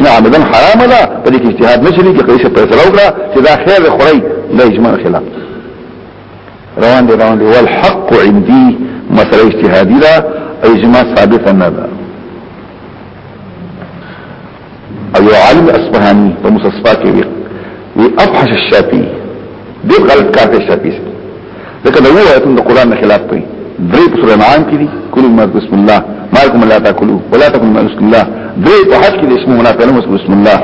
نه عمدا حرام ده په دې کې اجتهاد نشري کې قیسه فیصله وکړه چې دا خیر خوري د اجماع خلاف روان دي روان دي والحق عندي مسله اجتهادي ده اجماع ثابت نه ده او یو عالم اصفهانی په مستصفا کې وی وی افحش الشافعي دې غلط کار دی شافعي ځکه دا وایي ته د قران خلاف کوي درې په سورې انعام کې دي کلو ما بسم الله مالکم لا تاكلوا ولا تاكلوا ما بسم الله درې په حج کې د اسمه منافقه نو بسم الله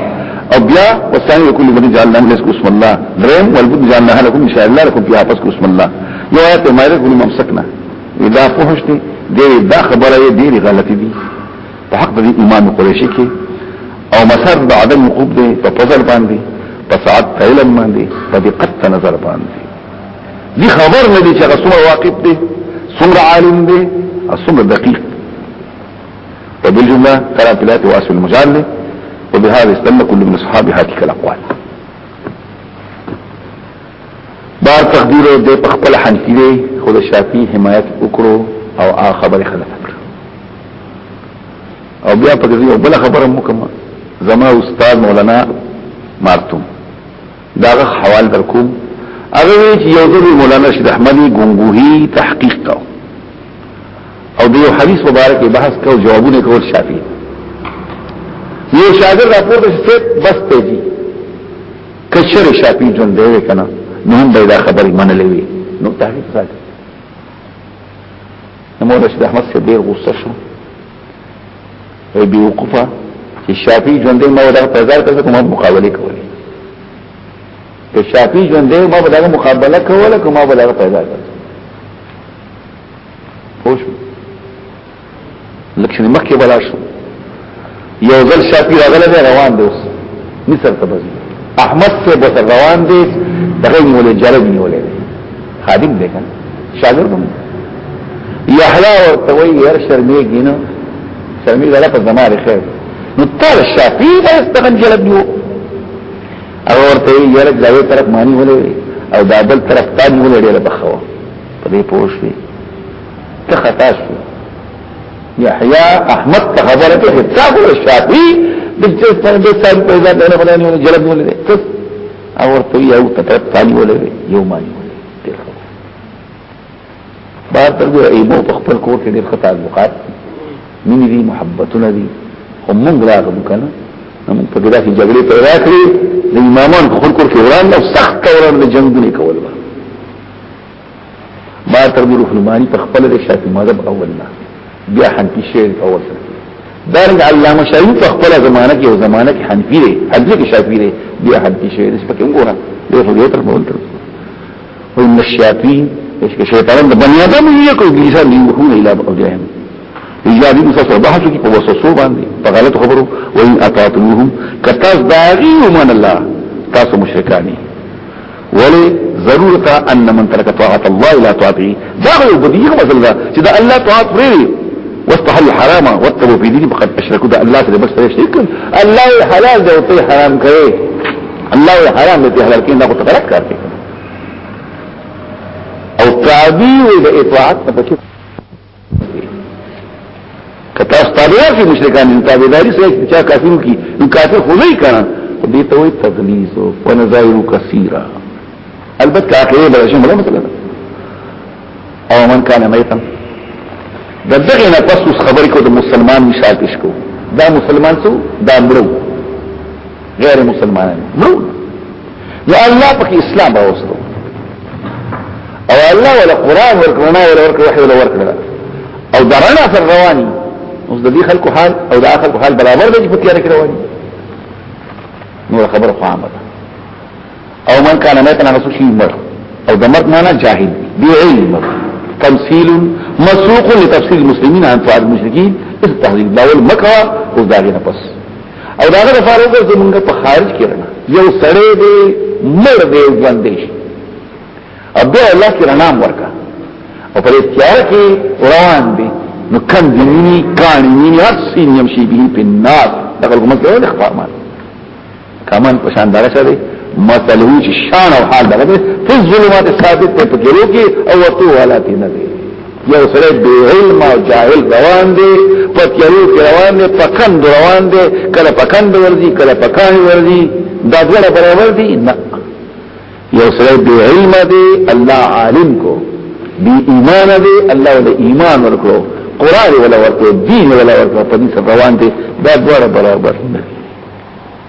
او بیا وسانی لكل من جعلنا من اسم بسم الله دریم والبد جعلنا لكم ان شاء الله لكم فيها بس بسم الله یو آیت ما رغونی ممسکنا اذا فحشتي دې دا خبره دې غلطي دي په حق د امام قریشی کې او مسار د عدم وقوف دی په فضل باندې په ساعت علم باندې په دقت نظر باندې دي خبر نه دي چې څومره واقف دی څومره عالم دی او څومره دقیق وبالجمله كلام بلاد واسف المجال وبهذا استنى كل من اصحاب هذه الاقوال بار تقدیر او د خپل حنفی دی خو د شافعي حمایت وکړو او آ خبره خلک کړ او بیا په دې بل خبره مو کوم زما استاد مولانا مارتوم داغه حوال درکوم هغه چې یو ځل مولانا شید احمدی ګنگوهی تحقیق کاو او دیو حدیث مبارک بحث کاو جوابونه کول شافعي یو شاګرد راپورته شي بس ته دي کچر شاپی جون دی وکنه نو هم دا خبرې منلې وي نو تحقیق راځي نو مولا شیخ احمد سره ډیر غوسه شو وی بی وقفه چې شاپی جون دی ما دا په ځار کې کومه مقابله کوله که شاپی جون دی ما دا مقابله کوله کومه بلغه پیدا کړ لکه شنو مخکې بلا شو یو ځل شاپی راغله دی روان دی اوس مصر ته بځي احمد سے بس روان دی دغه مولې جرب نیولې خادم دی کنه شاګرد هم یحیی ورته وی هر شرمېږي نه شرمې غلا په زماره خیر نو تر شاپی دا استغن جلب نیو او ورته یې یره ځای طرف مانی ولې او دابل طرف تانی ولې ډېر بخوا په دې پوښتنه ته خطا شو یحیی احمد ته خبره ته حساب الشافعی د چې څنګه د ثابت پیدا نه خدای نه جلب ولې ته او ورته یو ته ثاني ولې یو معنی ولې ډیر ښه بار تر دې ایمو په خپل کور کې ډیر ښه تعلقات مين دي محبتونه دي هم موږ راغلو کنه موږ په دې کې جګړې پیدا کړې د امامان خلکو کې وران او سخت وران د جنگونه کول ما تر دې روح المانی په خپل د شافعي مذهب اول نه بیا حنفي شعر اول سره دارنګ علامه شافعي په خپل زمانہ کې او زمانہ کې حنفي دی حنفي کې شافعي دی بیا حنفي شعر دې پکې وګوره دې خو دې تر مول تر او ان الشافعي چې شیطان د بنی آدم یې کوي د انسان دی وحول اله او جهنم ایجابی مساسو بحث کی په وسوسو باندې په غلط خبرو وان اطاعتموهم کتاز داغي ومن الله تاسو مشرکانی ولی ضرورت ان من ترک طاعت الله لا طاعته دا یو بدیه مثلا دا چې دا الله طاعت پرې واستحل حراما واتبعوا في ديني فقد اشركوا ده الله سره بس شرک الله حلال ده او حرام کوي الله حرام دې حلال کین دا کو تکرک کوي او تعبیر د اطاعت په کتا ستادوار کی مشرکان دي تابعداري سره چې کافرو کی نو کافر خو نه کړه دې ته وي تغلیظ او نظائر کثیره البته اخیره بل شي مله مثلا او من کان میتا د دغه نه پس خبرې کو د مسلمان مثال پیش کو دا مسلمان څو دا مړو غیر مسلمانان نو نو الله پاک اسلام راوستو او الله ولا قران ورکړنا ولا ورکړ وحي ولا ورکړ او درنا سر رواني اوس د دې خلکو حال او د خلکو حال برابر دی په تیار کې رواني نور خبر خو عامه او من کان میتن رسول شي مر او د مرد معنا جاهل دی علم تمثيل مسوق لتفسير المسلمين عن فعل المشركين التحذير داول مکوا او داغه نه پس او دا غره فارغ ورته مونږ په خارج کې رڼا یو سړی دی مړ دی ژوند دی او بیا الله کې رڼا ورکا او په اختیار کې روان دی نو کم دینی کانی نینی هر سین یمشی بیهی پی النار دقل کو مسئله ولی خفا امان کامان پشان دارا شا دی مسئله وی چی شان او حال دارا دی فی الظلمات ثابت تے پکرو کی او وطو والا تی نبی یو سره بی علم او جاهل روان دی په تیارو کې روان دی په کند روان دی کله په کند ورځي کله په کاڼي ورځي دا ډول برابر دي نه یو سره بی علم دی الله عالم کو بی ایمان دی الله ول ایمان ورکو قران ول ورکو دین ول ورکو په دې روان دی دا ډول برابر نه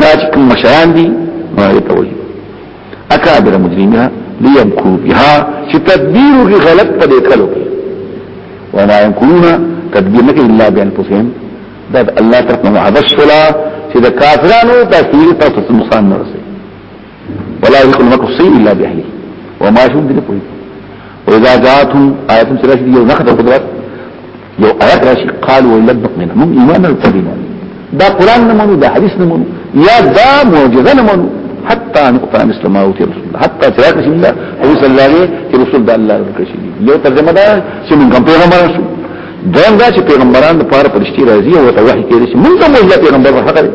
دا چې کوم مشران دي هغه ته وایي اکابر مجرمه ليمكو بها چې تدبیر کې غلط پدې کلو وما يمكنون تدبیر نه الا بانفسهم دا الله تعالی وعد الصلاه چې د کافرانو تاثیر تاسو ته نقصان نه رسي ولا يكون مكر شيء الا باهله وما شو دې په واذا جاءتهم ايات سرش دي يو نخد قدرت یو آیت راشي قالوا لن نؤمن من ایمان القدیمه دا قران نه مونږ دا حدیث نه مونږ یا دا معجزه نه مونږ حتى نقطع مثل ما اوتي رسول الله حتى تراك رسول الله او صلى الله عليه رسول ده الله ورکشي یو ترجمه دا چې موږ کوم پیغمبر شو دویم دا چې پیغمبران د پاره پرشتي راځي او ته وحي کوي چې موږ کوم یو پیغمبر حق دی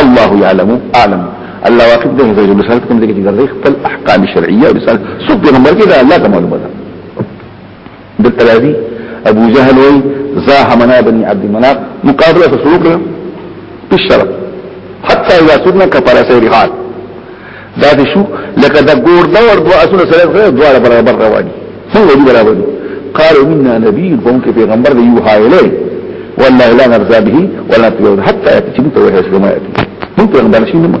الله يعلم اعلم الله واقف ده د رسالت کوم دغه چې ګرځي خپل احکام شرعيه او رسالت سو پیغمبر کې دا الله ته معلومه ده دلته راځي ابو جهل وای زاحمنا بني عبد مناف مقابله شروع کړه په شرط حتى اذا صرنا كفر سيرحات دا دې شو لکه دا ګور دا ور دوا اسونه سره غره دوا برابر رواني څنګه دي برابر دي قالوا منا نبي فهم کې پیغمبر دی یو حایله والله لا نرضى به ولا نتبعه حتى يتجب توحيد ما يأتي هم پیغمبر شي نه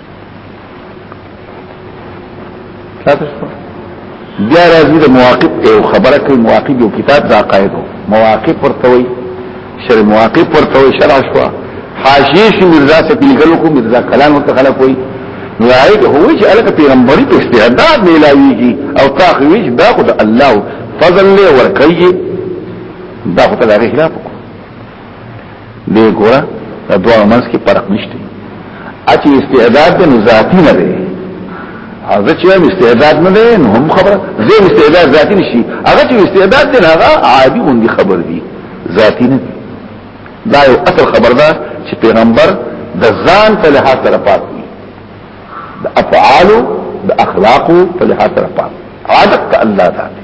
بیا راځي د مواقف یو خبره کوي مواقف یو کتاب دا قاعده مواقف ورته وي شر مواقف ورته وي شرع شو حاشیه شي مرزا څخه پیګلو کو مرزا کلام ورته خلک وي نو هغه هو چې الک پیغمبري په استعداد نه لاويږي او تاخويج دا خو الله فضل له ورکړي دا خو ته د خلاف دې ګوره د دوه منځ کې فرق نشته اچي استعداد د ذاتی نه دی او زه چې هم استعداد نه دی نو هم خبره زه استعداد ذاتی نشي هغه چې استعداد دی هغه عادي غوندي خبر دی ذاتی نه دی دا یو اصل خبر ده چې پیغمبر د ځان په لحاظ سره پات دی د افعالو د اخلاقو په لحاظ سره پات عادت الله تعالی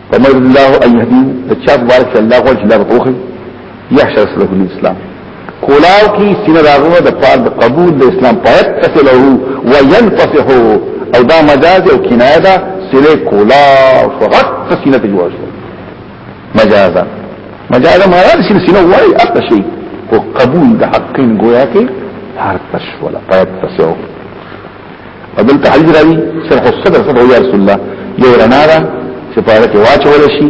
فمر الله ان يهدي تشاف بارك الله قول چې لار پوخي يحشر سره د اسلام کولاو کی سینه راغو د پاره د قبول د اسلام پات تسله وينفسه او دا مجاز او کنایه دا سله کولاو فقط سینه ته جوړ شو مجازا مجازا مراد سینه وای اپ شي او قبول د حقین گویا کې هر تشولا پات تسله قبل تعليل راوي شرح الصدر صدر يا رسول الله يو رنا دا چې په اړه کې واچول شي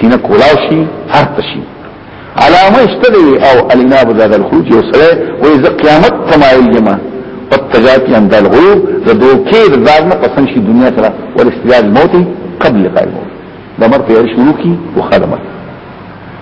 سینه کولاو شي هرت شي علامه اشتدي او الاناب ذات الخروج یو سره وې ز قیامت تمایل یما والتجات عند الغروب ز دوکې د ځان په سن شي دنیا سره ول استعداد موت قبل قائم دا مرته شروع کی وخدمه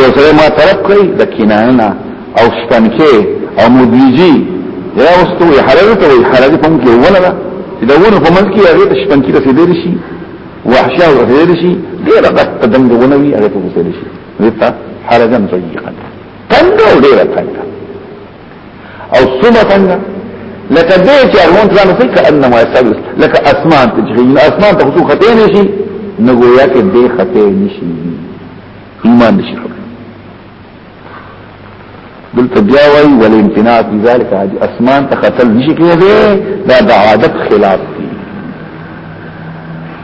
یو سره ما طرف کړی د کینانه او شپنکه او مدیجی یا وستو یې حرارت او حرارت په کې ولا دا چې دا ونه په منځ کې هغه ته شپنکه رسیدل شي وحشا رسیدل شي ډیر غټ قدم دی ونه وی هغه ته رسیدل شي دته حرجا ضيقا تنګ او ډیر تنګ او سمه تنګ لکه دې چې هرمون ځان څه کأنما يسال لکه اسمان تجري اسمان ته خصوصا خطه نشي نګویا کې دې خطه نشي ایمان نشي راوړي دلته بیا وایي ول امتناع فی ذلک عادی اسمان ته قتل نشي کېږي دا د عادت خلاف دی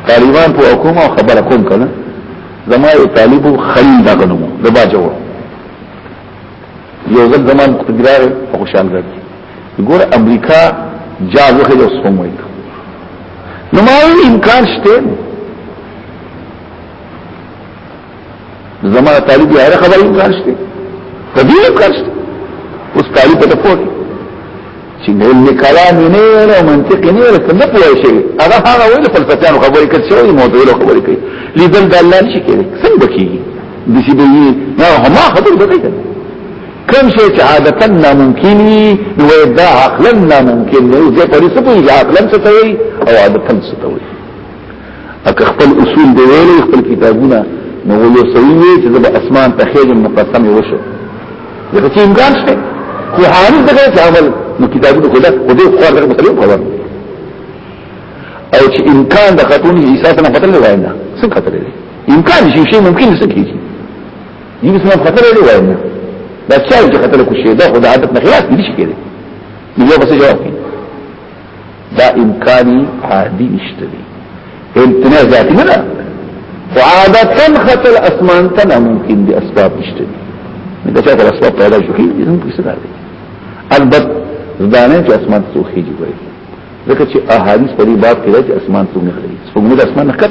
طالبان په حکومت او خبره کوم کنه زما یو طالب خلیل دا غنو د باجو یو ځل زمان مقتدرار په خوشحال غږ ګور امریکا جا وخه د سپموي نو ما امکان شته زمانه طالب یې هر خبرې انکار شته تدې انکار شته اوس طالب ته پوه چې علم کلام نه نه منطق نه نه څه نه پوه شي هغه هغه ویل فلسفیانو خبرې کوي چې موضوعي خبرې کوي لیدل د الله شي کوي څنګه کیږي د شي به نه هم خبرې به کوي کوم شي چې عادتا ناممکن وي نو دا عقلا ناممکن دی زه په دې څه پوهیږم عقلا څه کوي او عادتا څه کوي اکه خپل اصول دی ویلې خپل کتابونه نو یو سوي چې د اسمان ته خېږم نو قسم یې وشو دغه چې امکان شته خو حالت دغه چې عمل نو کتابونه خو ده خو دې خو دغه مختلف خبر او چې امکان د خاتون عیسی څخه خطر نه وای نه څه خطر دی امکان شي شي ممکن څه کیږي دې څه خطر نه وای نه دا چا چې خطر کو شي دا خو د عادت نه خلاف دي شي کېږي نو یو بس جواب کوي دا امکانی عادی نشته دی امتناع ذاتی نه خو عادتا خطل اسمان تنا ممکن دی اسباب نشته دی دا چې کله اسباب پیدا شو کی دې څنګه څه راځي البته ځانه چې اسمان ته خېږي وایي ځکه چې احادیث په دې باب کې راځي اسمان ته نه خېږي څنګه د اسمان نه کړ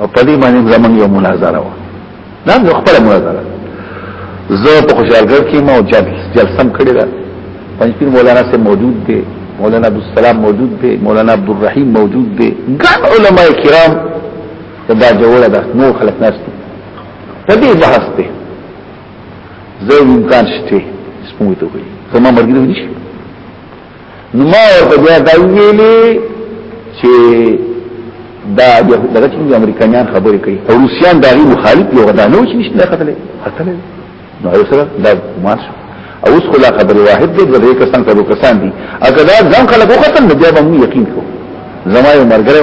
او په دې باندې زمونږ یو مناظره و دا یو خپل مناظره زه په خوشالګر کې ما جلسم کړی دا پنځپیر مولانا سے موجود دی مولانا عبدالسلام موجود دی مولانا عبدالرحیم موجود دی ګڼ علما کرام دا جوړه ده نو خلک ناس دي په دې بحث ته زه امکان شته سپموي ته کوي زمما مرګ دې نشي نو ما ورته بیا دا ویلې چې دا دغه چې امریکایان خبرې کوي او روسیان دا غي مخالف یو غدا نو چې نشته قتلې قتلې نو یو سره دا مار شو او اوس خلا خبرې واحد دې دغه کسان کړو کسان دي اګه دا ځم خلکو قتل نه بیا به یقین کو زما یو مرګره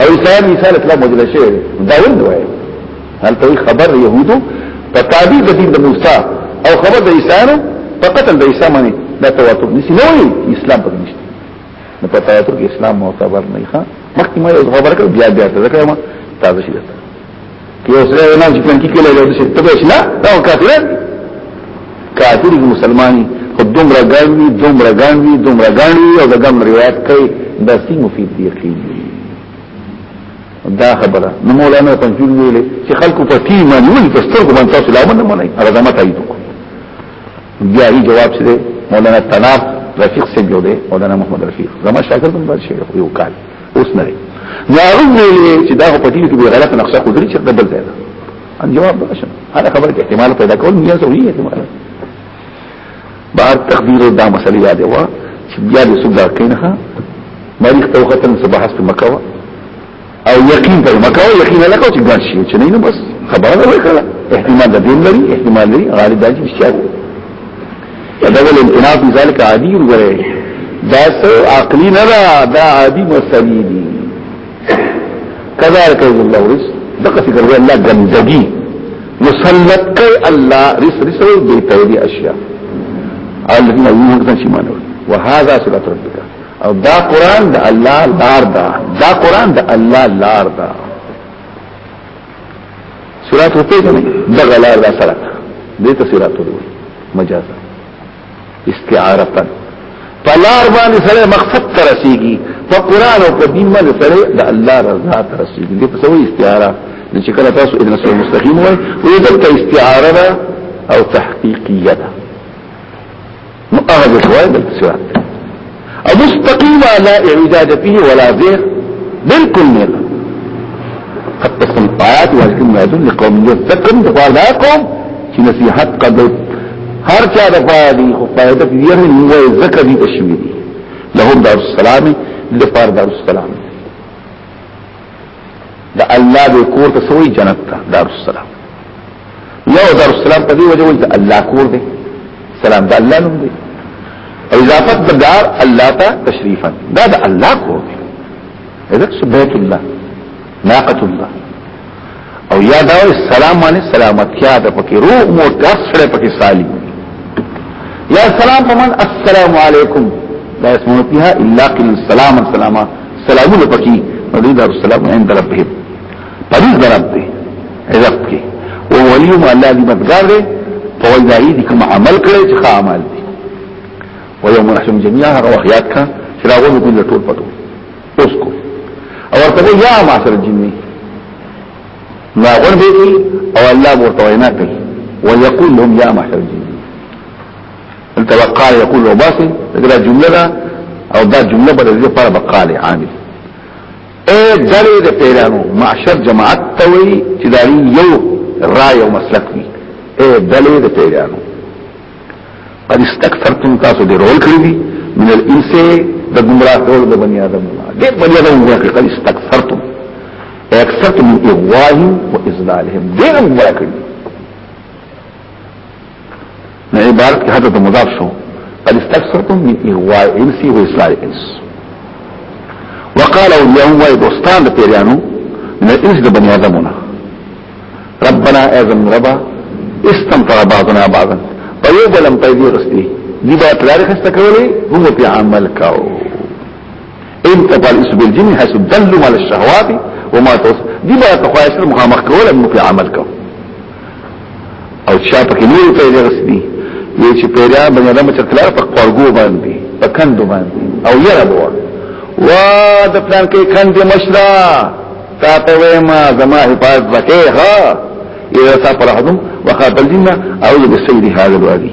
او اسلام عیسی علیه السلام وجل شوی دا ولې وایي هل ته خبر يهودو په تابع د دین د موسی او خبر د عیسی نو په قتل د عیسی باندې دا تواتر نشي نو اسلام پکې نشته نو په تواتر کې اسلام معتبر نه ښه مخکې ما یو خبره کړ بیا بیا ته ځکه ما تازه شي یو سره نه چې پنځه کیلو یو څه ته بشنه دا کافر کافر مسلمانان خو دومره ګڼوي دومره ګڼوي دومره ګڼوي او دا ګم روایت کوي دا سی مفید دی یقین دا خبره نو مولانا پنځول ویلې چې خلکو په تیمه نیول په سترګو باندې تاسو لا باندې نه منئ هغه زمته ایتو بیا یې جواب څه دی مولانا تناب رفیق سے جو دی مولانا محمد رفیق زما شاګرد هم بل شي یو کال اوس نه دی نو هغه ویلې چې دا په دې کې به غلط نقشه خو درې چې دبل ځای ده ان جواب به شم هغه خبره کې احتمال پیدا کول میا سو یې احتمال بار تقدیر دا مسلې یاد و چې بیا دې څوک دا کینه مریخ توختن صباح است مکه او یقین پر مکو یقین لکه چې ګر شي چې نه بس خبره ده وکړه احتمال د دین لري احتمال لري غالب دي چې شاو دا ول امتناع په ذلک عادي وګره دا سو عقلی نه دا دا عادي مسلی دي کذالک الله رس دغه فکر وی الله ګندګي مسلط کوي الله رس رس دې ته دي اشیاء الذين يؤمنون بما وهذا صراط ربك او دا قران د الله لار ده دا قران د الله لار ده صراط په دې دا غلار ده سره دې ته صراط وي مجاز استعاره پلار باندې سره مقصد ته رسیږي په قران او په دین باندې سره د الله رضا ته رسیږي دې په سوې استعاره چې کله تاسو ابن سعود مستقیم وای وي دلته استعاره او تحقیقیه ده نو هغه د شوای د سرات او مستقیمه لا اعداد فيه ولا زير بالکل نه قد تكون آيات ولكن ما يدل لقوم يذكرون فقال لا قوم چې نصيحت قد هر چا د پاره دي خو فائدہ یې نه وي ذکر دي تشوي لهم دار السلام لپاره دار السلام د الله د کور ته سوې جنت ته دار السلام یو دار السلام په دې وجه وایي د الله کور دی سلام د الله نوم دی او اضافه د دار الله ته تشریفا دا د الله کور دی اذا سبحت الله ناقه الله او یا دا سلام باندې سلامتیا ده پکې روح مو تاسو سره پکې سالم یا سلام پمن السلام علیکم لا يسمعون فيها إلا قل السلام السلام سلامونه پکې نو دوی دار السلام عند ربهم پریز درب دی عزت کې او ولیم الله دې مدګار دی په وځای دې کوم عمل کړی چې ښه عمل دی و یوم نحشم جميعا هغه وخیات کا چې راغلو کوم ټول پټو اوس کو او ورته یا معاشر الجن ما غون به او الله ورته وینا کوي ويقول لهم يا معاشر الجن دلته وقال يقول وباسي دا جمله ده او دا جمله به دې په اړه قال عامل اے ډلې د پیرانو معاشر جماعت ته وي چې دا یو رائے او مسلک وي اے ډلې د پیرانو قد استكثرتم تاسو دې رول کړی دي من الانس د گمراه ټول د بنی آدم دې بنی آدم موږ قد استكثرتم اکثرتم من اغواهم و ازلالهم دې موږ کړی نو عبارت کې حتی مضاف شو قد استكثرتم من اغواء الانس واصلاح الانس وقال اولياءهم واي دوستان د پیرانو من الانس د بني ادمونه ربنا اذن ربا استمتع بعضنا بعضا پيو بلم پيدي غستي دي با تلاري خسته کولي هم په عمل کاو ان تفعل اسم الجن حيث دلوا على الشهوات وما توس دي بقى تخوايا سره مخامخ کوله نو په عمل کو او چا پکې نور پیدا رسدي وی چې پیدا باندې آدم چې کلار په قرګو باندې په کندو باندې او یره بوا وا د پلان کې کندې مشرا تا ته ما زما حفاظت وکې ها یو تا پر حدم وقابل دینه اعوذ بالسيد هذا الوادي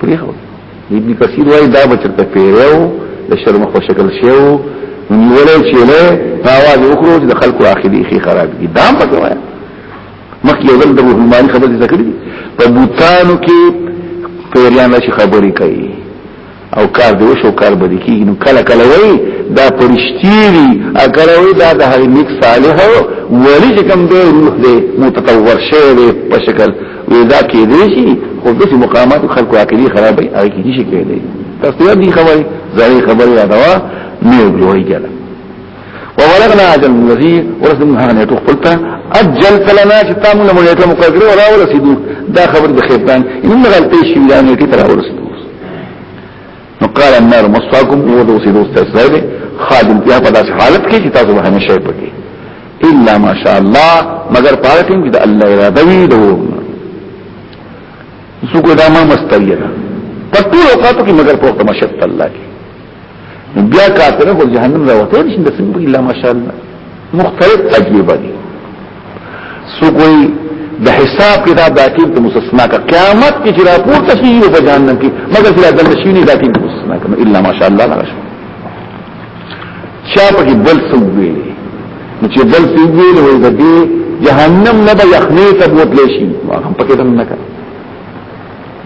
پریخو ابن کثیر وای دا بچرته پیرو د شرم خو شکل شیو نیولې چې له پاواز وکړو چې د خلکو اخیری خي خراب دي دا په کوه مخکې یو ځل د روح المانی خبرې ذکر دي په بوتانو کې پیریان شي خبرې کوي او کار دی وشو کار به کیږي نو کله کله وای دا پرشتيري اگر وای دا د هر نیک صالح ولی چې کوم دی روح دی متطور شوی په شکل دا کې دې شي خو د مقامات خلکو عقلي خرابې هغه کې نشي کېدای تاسو یې دې خبرې ځای خبرې دا وا نه جوړي کړه وولغنا اجل الذي ورسمنا هغه ته قلت اجل فلنا چې تاسو له مولای ته مقرر ولا ولا سیدو دا خبر د خیبان ان غلطي شي دا نه کې تر ورسې نو قال النار مصفاكم هو دو سي دوست اسرائيل خادم فيها پداس حالت کې چې تاسو به همیشه پکې الا ما شاء الله مگر پاره ټیم کې د الله اراده وي دو سوګو دا ما مستریه ده په ټول اوقاتو کې مگر په وخت مشت الله کې بیا کافر خو جهنم راوته نشي د سنبو الا ما شاء الله مختلف اجوبه دي سو کوئی د حساب کتاب د عقید د مستثنا کا قیامت کې چې راپور تشي او په جهنم کې مګر چې د نشینی د عقید مستثنا کنه الا ماشاء الله نه شو چا په کې بل څه ویل نو چې بل څه ویل وي د دې جهنم نه به یخنی ته بوتل شي هغه په کې دم نه کړ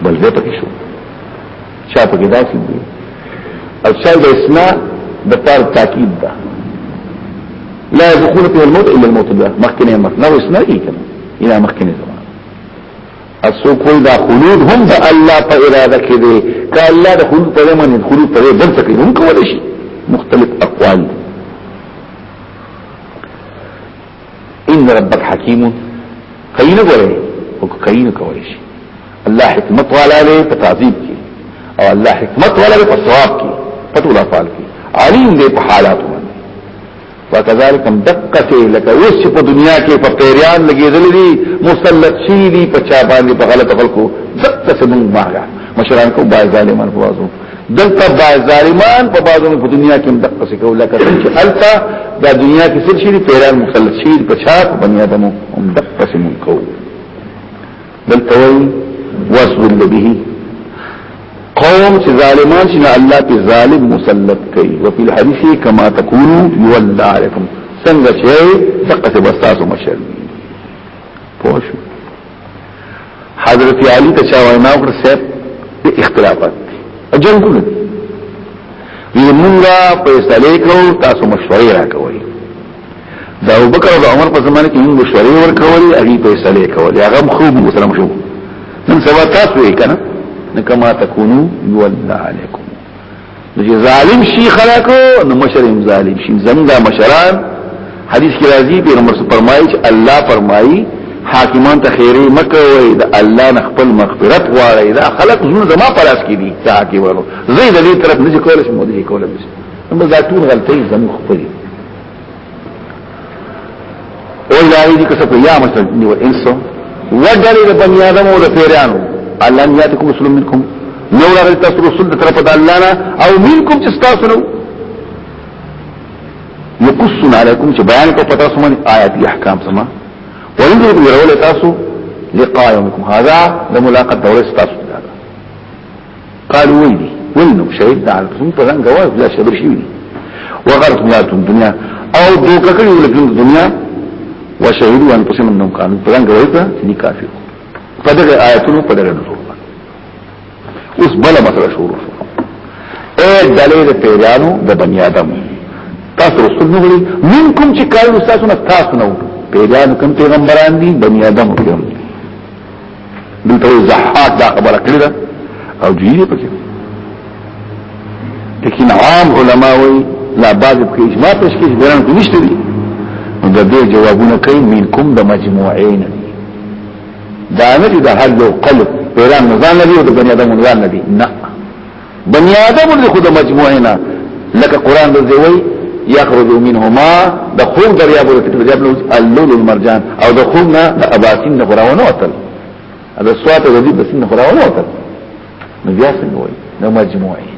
بل دې پکې شو چا په کې داخل دی او چا د اسماء د پار تاکید ده لا يدخل فيه الموت الا الموت ده مخکنه مخ نو اسماء کې کنه الى مخکنه زمان اسو کوئی دا خلود هم دا الله په اراده کې دی که الله د خلود په زمانه خلود په بل څه کې هم کول شي مختلف اقوال دي ان ربک حکیم کین ګوره او کین کوي شي الله حکمت والا دی په تعذيب کې او الله حکمت والا دی په ثواب کې په ټول افعال کې علیم دی په حالات باندې وکذالک دقه لك اوس په دنیا کې په پیریان لګیدل دي مسلط شي دي په چا باندې په غلط خلکو دقه څه موږ ماګه مشران کو بای ظالمان فوازو دلته با ظالمان په بازونو په دنیا کې هم دقه څه کوله کړه چې التا د دنیا کې څه شي په ایران مسلط شي په چا په بنی ادمو هم دقه څه مونږ کوو دلته وی واسول به قوم چې ظالمان چې الله په ظالم مسلط کوي او په حدیث کما تکونو یولد علیکم څنګه چې دقه څه بساسو مشر پوښتنه حضرت علی ته چا وینا وکړه سیب د اختلافات دي جنگونه دي وی مونږه فیصله کو تاسو مشورې راکوي دا ابوبکر او عمر په زمانه کې موږ مشورې ورکولې هغه فیصله کولې هغه خو موږ سره مشو نن سبا تاسو یې کنه نکما تکونو یولنا علیکم چې ظالم شي خلق نو مشرم ظالم شي زمدا مشران حدیث کې راځي پیغمبر صلی الله علیه وسلم الله فرمایي حاکمان ته خیره مکوي د الله نه خپل مغفرت غواړي دا خلق زونه زما پلاس کې دي تا کې ورو زه دې طرف نه کولای شم دې کولای شم نو دا ټول غلطۍ زموږ خپلې او الهی دې کسب یا مثلا نیو انسو وجل د بنی آدم او د پیرانو الله یاتکم رسول منکم نو راغلی تاسو رسول د طرف د الله نه او منکم چې تاسو نو یقصون علیکم چې بیان کو پتا سو من آیات احکام سما وینظر یرول تاسو لقاء یومکم هذا د ملاقات دور تاسو قالوا ويلي ولنو شهدنا على قسم فلان جواز لا شبر شيء وغرت ميات الدنيا او دوكا كلي ولكن الدنيا وشهدوا ان قسم انهم كانوا فلان جواز ني كافر فدغه آياتنا فدغه نزول اوس بل مسله شروع شو اے دلیل پیرانو د بنی آدم تاسو رسول نو غلي منکم چې کارو تاسو نه تاسو نه پیرانو کوم پیغمبران دي بنی آدم کوم دلته زحاق دا خبره کړی ده او دی یې پکې لیکن عام علما وی لا بعض په اجماع پېښ کې بیان کې نشته دي نو د دې جوابونه کوي منکم د مجموعین دا نه دي د هر یو قلب پیران نزان ندي او د بنی آدم نزان ندي نه بني آدم له خود مجموعینا لکه قران دې وای یخرج منهما د خوب دریا بوله کې دریا بوله اللول المرجان او د خوب نه د اباسین نه غراونه وتل دا سوات د دې بسین نه غراونه وتل نو بیا څنګه وای نو مجموعه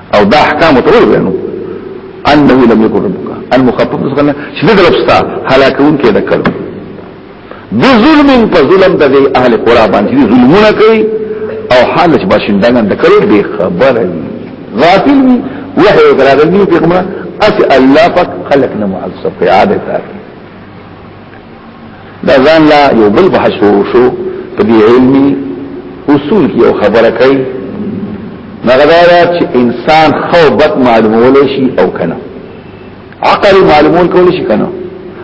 او دا احکام ته ویل نو انه لم يكن ربك المخفف څنګه چې دغه لپستا هلاکون کې نه کړو د ظلم په ظلم د اهل قرا باندې ظلمونه کوي او حال چې باشندان د کړو به خبره غافل وي وحي وکړه د پیغمبر اس الله پاک خلق نه معذب عادت دا ځان لا یو بل بحث وشو په دې علمي اصول کې یو خبره کوي مغدارا چې انسان خو بد معلومول شي او کنه عقل معلومول کول شي کنه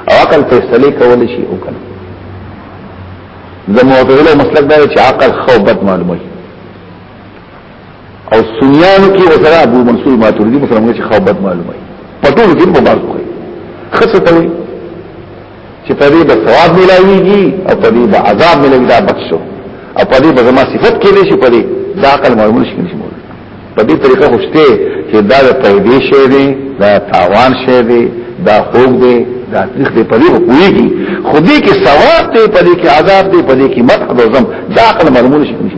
او عقل فیصله کول شي او کنه زموږ معتزله مسلک دا چې عقل خو بد معلومول او سنیانو کې وسره ابو منصور ماتوریدی مسلمان چې خو بد معلومه پټول کې په باز کوي خصه ته وي چې په دې به ثواب ملایږي او په دې به عذاب ملایږي دا بچو او په دې به زما صفت کې دي چې په دې دا عقل معلومه شي نشي موجود په دې طریقه خوشته چې دا د پیدې شی دی دا تاوان شی دی دا خوګ دی دا تاریخ دی په دې وګويږي خو دې کې ثواب دی په دې کې عذاب دی په دې کې مدح او زم دا عقل معلومه شي نشي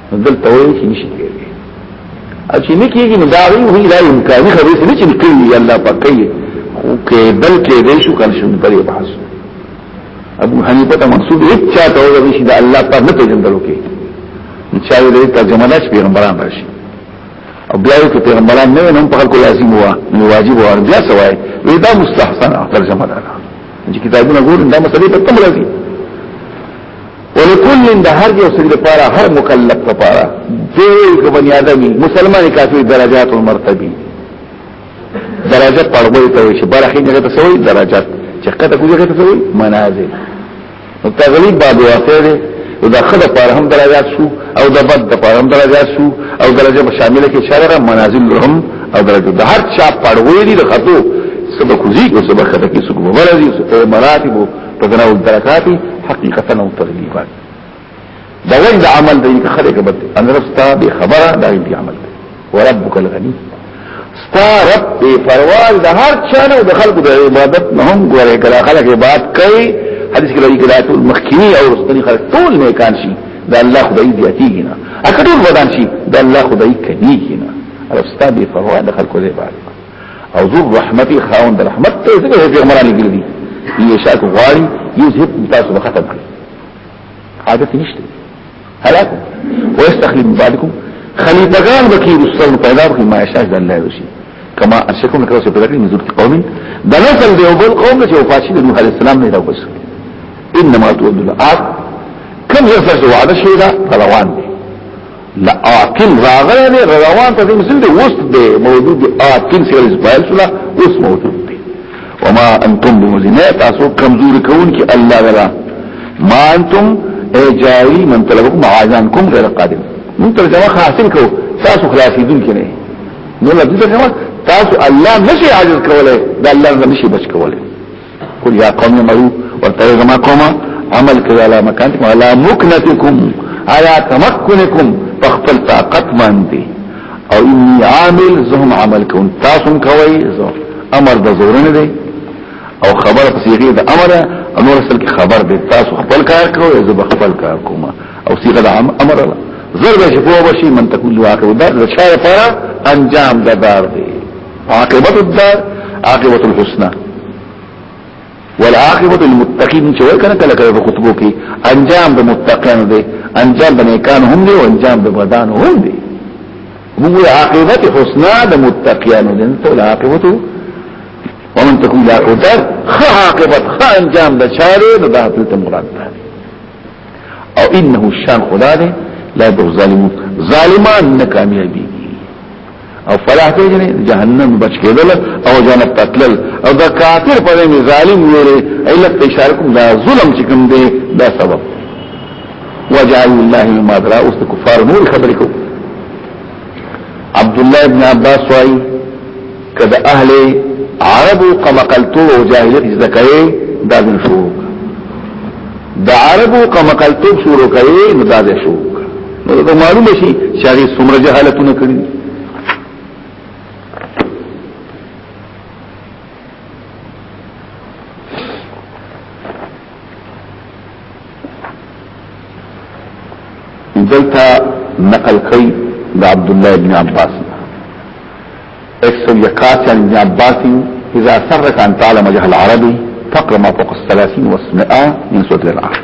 دلته وایي چې نشي کېږي او چې نه کېږي نو دا وایي وایي لا امکاني خبرې څه نه چې کېږي الله پاک کوي خو کېدل کېدای شو کنه شو په دې بحث ابو حنیفه ته منسوب هیڅ چا ته وایي چې دا الله پاک نه پیژندل کېږي چې یو دې ترجمه لاش پیغمبران راشي او بیا یو پیغمبران نه نن په خلکو لازم هوا نو واجب هوا بیا سوای وی دا مستحسن ترجمه ده چې کتابونه ګورم دا مسلې ته کوم راځي ولکل د هر یو سړي لپاره هر مکلف لپاره دغه بنی آدمي مسلمان کافي درجات او مرتبه درجات په اړه ته وي چې برخې نه ته سوي درجات چې کته کوی ته سوي منازل نو تغلیب بعد واقع دی او د خدای لپاره هم درجات شو او د بد لپاره هم درجات شو او درجه په شامل کې شرع منازل لهم او درجه د هر چا په اړه وي د خطو سبق کوزي او سبق خدای کې سبق ورزي او مراتب تدنا والدرکات حقیقتا او تغلیبا دا وجه دا عمل دی که خلق بد ان رب ستا بی خبره دا دی عمل دی وربک الغنی ستا رب بی فروال دا هر چانه دا خلق دا عبادت نهم گوره کلا خلق عبادت کئی حدیث کلا ایک لاتو المخیمی او رسطنی خلق طول نیکان شی دا اللہ خدای دیتیگی نا اکا طول بدان شی دا اللہ خدای کنیگی نا رب ستا بی فروال دا خلق دا عبادت او ذو رحمتي خاوند رحمت ته څنګه پیغمبران لګل دي یې شاک غواړي یذهب تاسو ختم کړي عادت نشته هلاک ويستخلف من بعدكم خلیفگان وکیل السلام پیدا بکی ما اشاش دا اللہ وشی کما ارشکم لکرو سے پیدا کری نزول کی قومین دا نسل دیو بل قوم دا چه وفاشی دا نوح علیہ السلام نیتا وکس انما تودو لآت کم یرسل چه وعده شیدا روان دی لا اعقل راغلی دی روان ته مثل دی وست دی موجود دی اعقل سیل اسبایل شلا وست موجود دی وما انتم بمزینه تاسو کمزور کون کی اللہ لرا ما انتم اجاری من طلبکم عاجانکم غیر قادم من ترجمه خاصل کو تاسو خلاصی دن کی نئی نو لبدی ترجمه تاسو الله نشي عاجز کوله دا الله نشي بچ کوله قل یا قوم مرو ورته زما قومه عمل کړی علی مکانکم علی مکنتکم علی تمکنکم فخپل طاقت باندې او انی عامل زهم عمل کوم تاسو کوي زو امر د زورن دی او خبر په صيغه د امر انور سره کې خبر دی تاسو خپل کار کوي زو خپل کار کوم او صيغه د امر الله زر به شفوه بشي من تكون له عاقبه دا شايفه انجام د دار دی عاقبت الدار عاقبت الحسنى والعاقبت المتقين چې وای کنه کله کله په خطبو کې انجام د متقین دی انجام د نیکان هم دی او انجام د بدان هم دی موږ عاقبت حسنا د متقین دی ته عاقبت ومن تكون لا قدر خا عاقبت خا انجام د چاره د دهته ته مراد ده او انه شان خدا دی لا ظالمون ظالمان نه کامیابی او فلاح ته جنې جهنم بچ کېدل او جنت تتلل او دا کافر په دې ظالم ویلې علت په اشاره کوم دا ظلم چې کوم دی دا سبب وجعل الله ما درا اوس کفار نور خبرې کو عبد الله ابن عباس وايي کدا اهل عرب قمقلتو او جاهلیت زکای دا دن شروع دا عربو قمقلتو شروع کړي نو دا دې شروع نو دا معلومه شي چې هغه څومره جهالتونه کړی دلته نقل کړي د عبد الله ابن عباس 181 عن عباس اذا سرك ان تعلم جهل العربي تقرا ما فوق الثلاثين والسماء من سوره العرب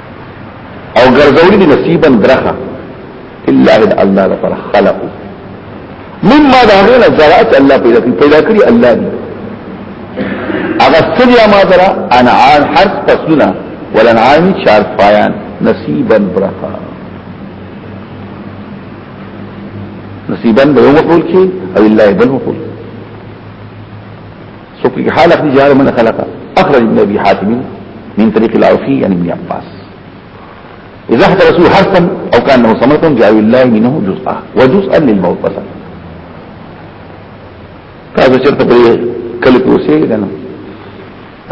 او ګرځولې دي نصیبا درخه الا ان الله لپاره خلق مما دا غیر زرعت الله پیدا کړی پیدا کړی الله دی هغه ستړیا ما درا انعام حرف پسونه ولنعام شار فایان نصیبا برخه نصیبا به مفعول کی او الا بل مفعول څوک یې حال اخلي جهاد من خلق اخرج ابن ابي حاتم من طريق العوفي يعني ابن عباس اذا حضر رسول حرفا او كان له ثمره جعل الله منه جزءا وجزءا للموت بس تاسو چرته په کلی پوسې کنه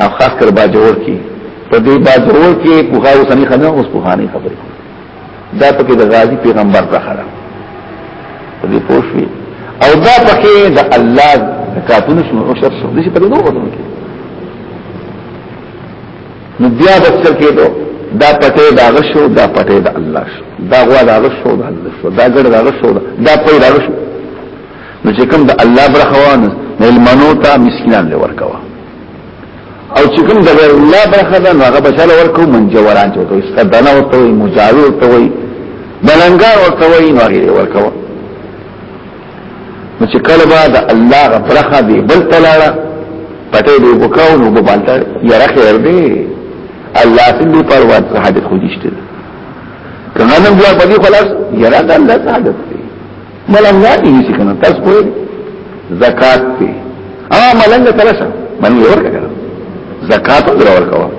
او خاص کر باجور کې په دې باجور کې بوخارو سني خنه اوس بوخاني خبرې دا پکې د غازی پیغمبر څخه ده په دې پوښوي او دا پکې د الله کاتون شنو او شر شو دې په دې دوه ورته کې نو بیا د څه کېدو دا پټه دا غشو دا پټه دا الله شو دا غوا دا غشو دا الله شو دا ګړ دا غشو دا پي دا غشو نو چې کوم د الله برخوان نه المنوتا مسکینان لور کوا او چې کوم د غیر الله برخه ده نو هغه بشاله ورکو منجوران ته وي استدانه ورته وي مجاور ته وي بلنګار ورته وي نو هغه ورکو نو چې کله با د الله برخه دی بل تلاړه پټې دی وکاو نو به بانته یره خیر دی الله سندې پروات حاجت خو ديشته کنه نن بیا په دې خلاص یره د الله حاجت ملنګان یې چې کنه تاسو په زکات ته ا ملنګ ترشه باندې ورکړه کنه زکات در ورکوا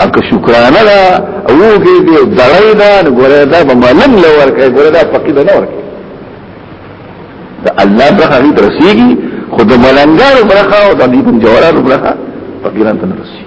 او که شکرانه دا اوږي دې دړای دا ګوره دا به ملنګ لور کوي ګوره دا فقیر نه ورکړي دا الله برخه دې رسیږي خود ملنګانو برخه او د دې په جوړانو برخه فقیرانو ته رسیږي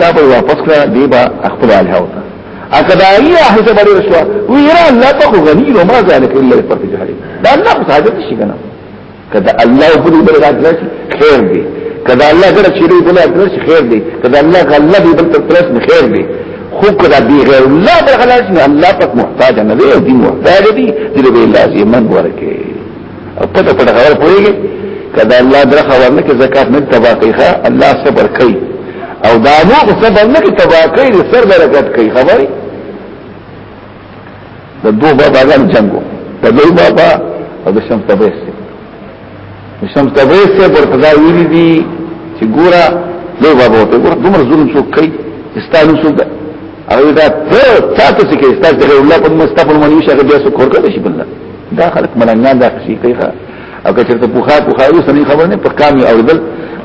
دا به واپس کړه دی به خپل الها وته اکداری حسب باندې رسوا وی را الله ته خو غنی نو ما ذلک الا پر جهالي دا الله خو حاجت شي کنه کدا الله په دې بل راځي خیر دی کدا الله غره چې دې بل راځي خیر دی کدا الله غله دې بل ترس خیر دی خو کدا دی غیر الله بل غلاش نه الله پاک محتاج نه دی دین محتاج دی دې به لازمن ورکه او پته پته خبر پوهیږي کدا الله درخه ورنه کې زکات نه تبا کوي الله صبر کوي او دا نو صبر نه کې تبا کوي سر برکت کوي خبري د دوه بابا غن جنگو د دوه بابا او د شمس تبریز سي شمس تبریز سي پر خدا ویلي دي چې ګورا دوه بابا ته ګورا دومره ظلم څوک کوي استانو څوک او دا ته تاسو کې استاد د الله په مستقبل باندې شي هغه بیا څوک ورکړي شي بل دا خلک ملنګان دا شي کوي او که چېرته پوخا پوخا یو سمې خبر نه په کام یې اوردل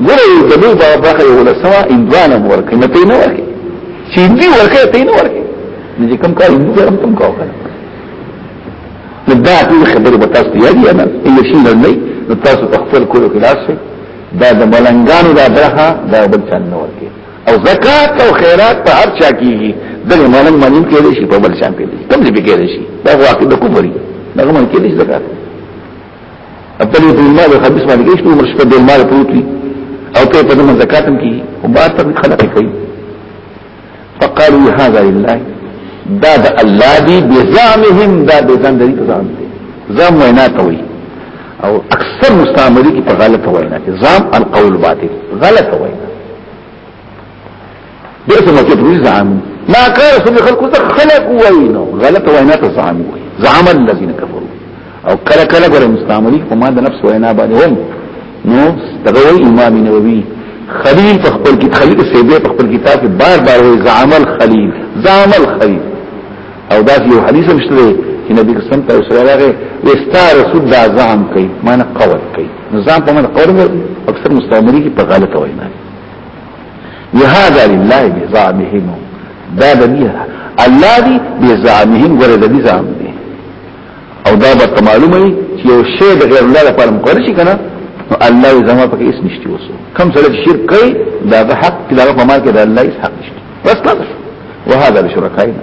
ګوره یو د لوی بابا برخه یو له سوا اندوانه ورکې نه پېنه ورکې چې دې ورکې پېنه ورکې نه کوم کار یې کوم کوم کار کنه نو دا ټول خبرې به تاسو یادې نه یو شي نه نه نو تاسو په خپل کولو کې لاس دا د ملنګانو دا برخه دا بل چا نه ورکې او زکات او خیرات په هر چا کیږي دغه مالم مالم کېږي شي په بل شان کېږي کوم دې کېږي شي دا واقع د کفر دی دغه مال کېږي زکات خپل د مال او خبيث باندې کېږي عمر شپه د مال پروت وي او په په دمن زکات هم کیږي او بعد تر خلق کوي فقالوا هذا لله دا د الله دی بزامهم دا بزام دی بزام دی زام وینا کوي او اکثر مستعملی کی په غلط وینا کې زام القول باطل غلط وینا دغه څه چې پولیس ځان ما کار سمې خلکو ته خلق وایي نو غلط وینا ته ځان وایي زعم الذين كفروا او کله کله ګره مستعملي په ما د نفس وینا باندې هم نو دغه امام نووي خلیل په خپل کې خلیل سیبه په خپل کتاب کې بار بار وایي زعم الخلیل زعم الخلیل او دا یو حدیث مشته چې نبی قسم ته رسول الله وستا رسول دا زعم کوي معنی قول کوي نظام په من قول اکثر مستعمری کی په غلطه وینا لهذا لله بزعمهم دا د دې الله دی بزعمهم غره د دې زعم دی او دا به معلومه وي چې یو شی د غیر الله لپاره مقرر شي کنه نو الله یې زما پکې اس نشتی وسو کم سره شرک کوي دا حق چې دا په مال کې د الله یې حق نشته بس خلاص وهذا لشركائنا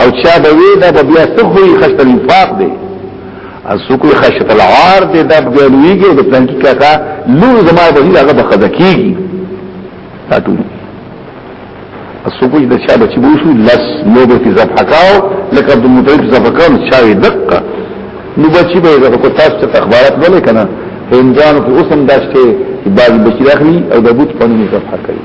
او چا به وی دا بیا څه خو یې خشت الانفاق دی اسو کوئی خشت العار دی دا بیا لویږي د پلان کې کاکا لو زما به هغه به خزه کیږي دا ټول اسو کوئی د چا بچي بوشو لس نو به کی زفحکاو لکه عبد المطلب زفحکاو چاوي دقه نو بچي به زفه کو تاسو ته اخبارات ولې کنه هندانو کې اوسم داشته بعض بچی راخلی او د بوت پنځه زفحه کوي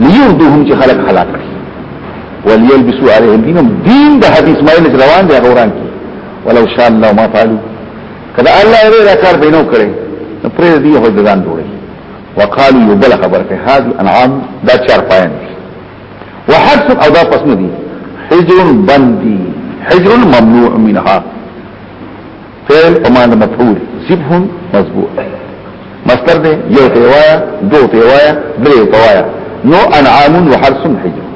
ليردوهم چې خلق حلاک کړي وليلبسوا عليهم دينهم دين د حديث مايل روان دي غوران کی ولو شاء الله ما فعلوا کله الله یې دا کار بینو کړي نو پرې دی هو ځان جوړي وقالوا يبلغ خبر في هذه الانعام دا چار پاین وحرس او دا پسنه دي حجر بندي حجر ممنوع منها فعل په معنی د مفعول ذبح مذبوح مصدر دی یو ته وایا دو ته وایا درې ته وایا نو انعام وحرس حجر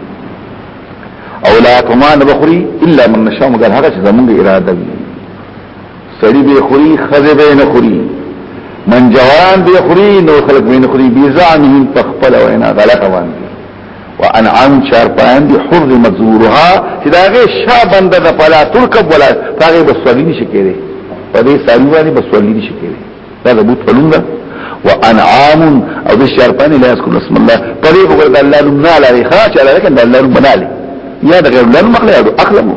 او لا طمان بخوري الا من نشاء مگر هغه چې زمونږ اراده وي سړي به خوري خزه به نه خوري من جوان به خوري نو خلق به نه خوري بيزانهم تخپل وینا غلط وانه وانعام چارپایان دی حرمت ظهورها چې دا غي شابنده د پلا ترکب ولا تاغه بسولی نشي کېږي په دې سالي باندې بسولی نشي کېږي دا د بوت پلونګه وانعام او د شارپانی لا يذكر اسم الله په دې وګړه د الله نوم نه لري خاص لري کنه د الله نوم بنالي یا د غیر الله نوم اخلي او اخلمو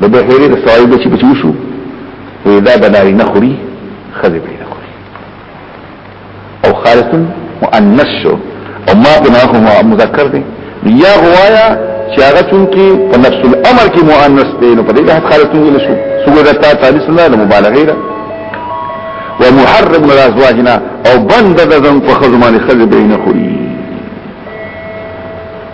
د بحیرې د سوال د چې بچ وشو وی دا بناری نه خوري خزه به نه خوري او خالص مؤنث شو او ما بناه مذکر دی یا غوایا چې هغه چون کې په نفس الامر کې مؤنث دی نو په دې حالت خالص نه شو سوګه د تا تعالی سره د مبالغه ده ومحرم من ازواجنا او بند د زم په خزمانه خزه به نه خوري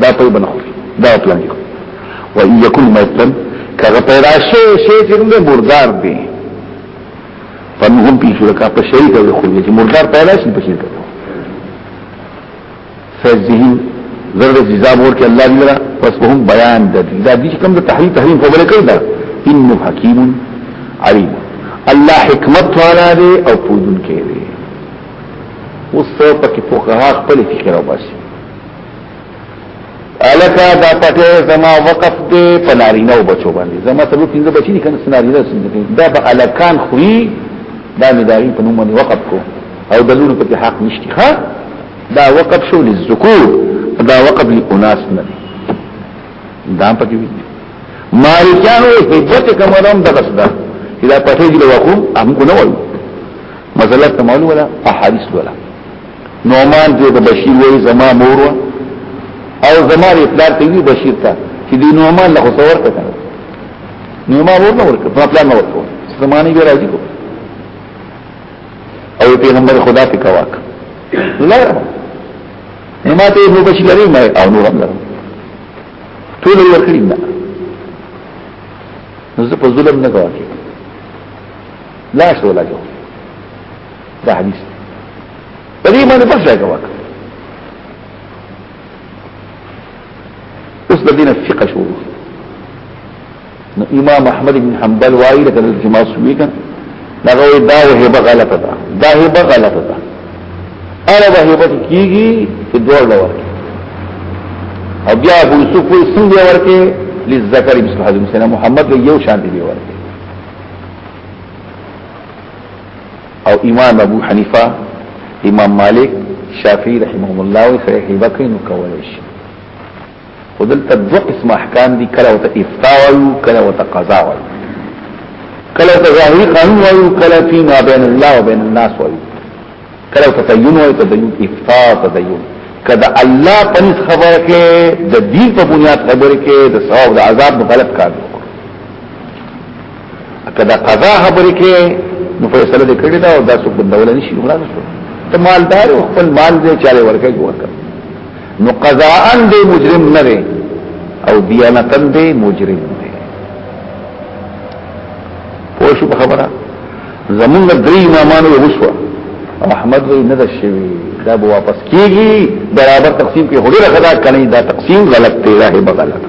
دا په بنه خوري دا پلان دی و ان یکل میتن کغه پیدا شي شي چې موږ مردار دي فنهم پی شرکا په شریک او خو چې مردار پیدا شي په شریک فزهم ضرر جزا مور کې الله دې را پس هم بیان د دې دا دې کوم د تحریم تحریم په بره کړی دا انه حکیم علیم الله حکمت والا دی او پوجن کې دی اوس په کې فقها خپل فکر او باسي الکه دا پټه زما وقف دی په نارینه او بچو باندې زما ته لوټ نه بچی کنه سنارینه سندې دا په الکان خوې دا مې داري په نوم باندې وقف کو او د لور په حق نشتی ها دا وقف شو للذکور دا وقف للاناث نه دی دا پکې وی مالکانو هجت کوم رم د غسدا اذا پټه دی وقوم هم کو نه وایو مزلت معلومه ولا احاديث ولا نومان دې د بشیر وای زما مور او زما یې پلار ته وی بشیر ته چې دې نومان له څور ته کړ نو ما ورنه ورکړ په پلان ورکړ زمانه یې راځي کو او پیغمبر خدا ته کواک لا نو ما ته یو بشیر لري ما او نور هم لرم ټول یې ورکړی نه نو زه په ظلم نه کواکې لا شو لا جو دا حدیث په دې باندې بس ځای کوه اوس د دین فقه شو نو امام احمد بن حنبل وايي لکه د جماع سوي کنه دا وی دا هبه غلطه ده دا هبه غلطه ده اره به هبه کیږي چې دوه لور او بیا ابو یوسف وی څنګه ورکه للذکر مثل حضرت محمد یو شان دی ورکه او امام ابو حنیفه امام مالک شافعی رحمهم الله وی سره هیبه کوي نو کولای شي ودلته دو قسم احکام دي کله وت افتا وایو کله وت قضا وایو کله ته ظاهري قانون وایو کله فيما بين الله وبين الناس وایو کله تدین وای تدین افتا تدین کدا الله پنځ خبره کې د دین په بنیاد خبره کې د ثواب د عذاب په غلط کار کدا قضا خبره کې نو فیصله دې کړی دا او دا څه بندول نشي غلا نشو ته مالدار او خپل مال دې چاله ورکه ورکه نو قضاء دې مجرم نه وي او دیانتن دې مجرم پوه شو په خبره زمونږ درې امامانو یې وسوه احمد وی نه ده شوي دا به واپس کیږي برابر تقسیم کې هډه خدا کړي دا تقسیم غلط دی دا به غلط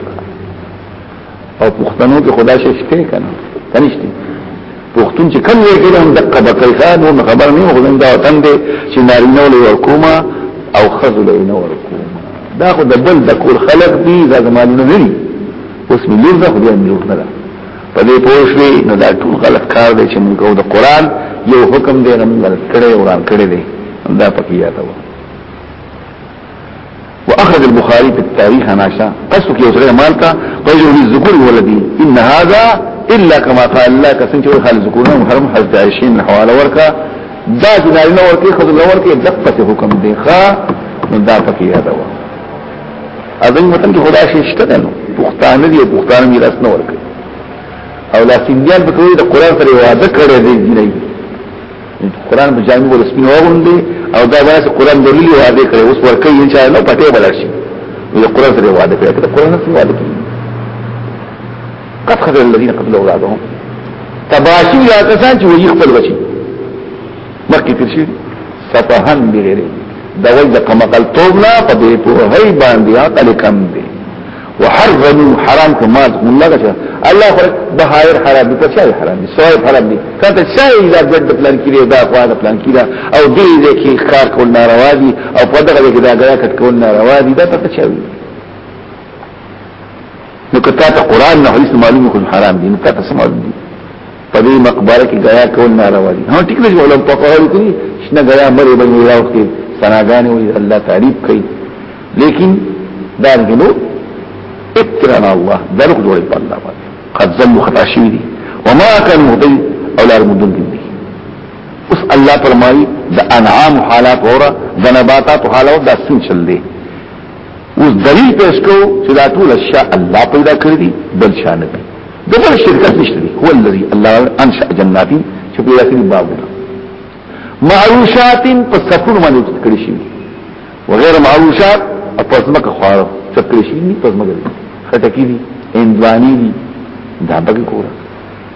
او پښتنو کې خدا شي شته کنه کنيشته پښتون چې کم یې کړي هم دقه بکای خان و خبر نه هو دا وطن دی چې نارینه له حکومت او خزل نه ورکوم دا خو د بل د کول خلق دی دا زمانه نه لري اوس ملي زه خو دې جوړ نه په دې پوښوي نو دا ټول غلط کار دی چې موږ د قران یو حکم دی نه موږ کړی وران کړی دی دا پکې یاد و واخرج البخاري في التاريخ عن عائشه قصه کې اوسره مال کا قوله الذكور ولدي ان هذا الا كما قال الله كسن چې خالد ذکرونه محرم حضرت عائشه من حواله ورکا دا جناري نور کې خذ نور کې دقه حکم دی ښا دا پکې یاد و اذن وطن کې خدا شي شته نو پښتانه دي پښتانه میراث نه ورکړي او لا سنديان په کوي د قران سره وعده کړی دی نه قران په جامع ول سپین وغوندي او دا واسه قران د لولي وعده کړی اوس ورکه ان شاء الله پټه بلل شي د قران سره وعده کړی د قران سره وعده کړی قد خذل الذين قبل اولادهم تباشي لا تسان چې وجي خپل بچي مخکې تشي سفهن بغیر د وجه کما قال توبنا په دې په هي باندې عقل کم دی وحرم حرام کما من لغه الله خلق بهایر حرام دي تشای حرام دي سوای حرام دي کته شای اذا جد پلان کړي دا خو دا پلان کړي او دې دې کې کار کول ناروا دي او په دغه کې دا غیا کټ کول ناروا دي دا ته چاوي نو کته قرآن نه هیڅ معلومه کوم حرام دي نو کته سمول دي په دې مقبره کې غیا کول ناروا دي هو ټیک دی علماء په قول کې شنه غیا مری باندې راو کې سناګانې وي الله تعریف کوي لیکن دا غنو افترا على الله درق جوړ په الله باندې قد ظلم خطا شوی دي وما كان مضي او لار مدن دي اوس الله فرمایي د انعام حالات اورا د نباتات حالات دا څنګه چل دي اوس دلیل پیش کو چې دا ټول اشیاء الله پیدا کړی دي بل شان دي د بل شرکت نشته دي هو الذي الله انشأ جنات چې پیدا کړی باغونه معروشات په سفر باندې کړی شي وغیر معروشات په ځمکه خوار چې کړی شي په ځمکه خټکی دي اندوانی دي دا به کوره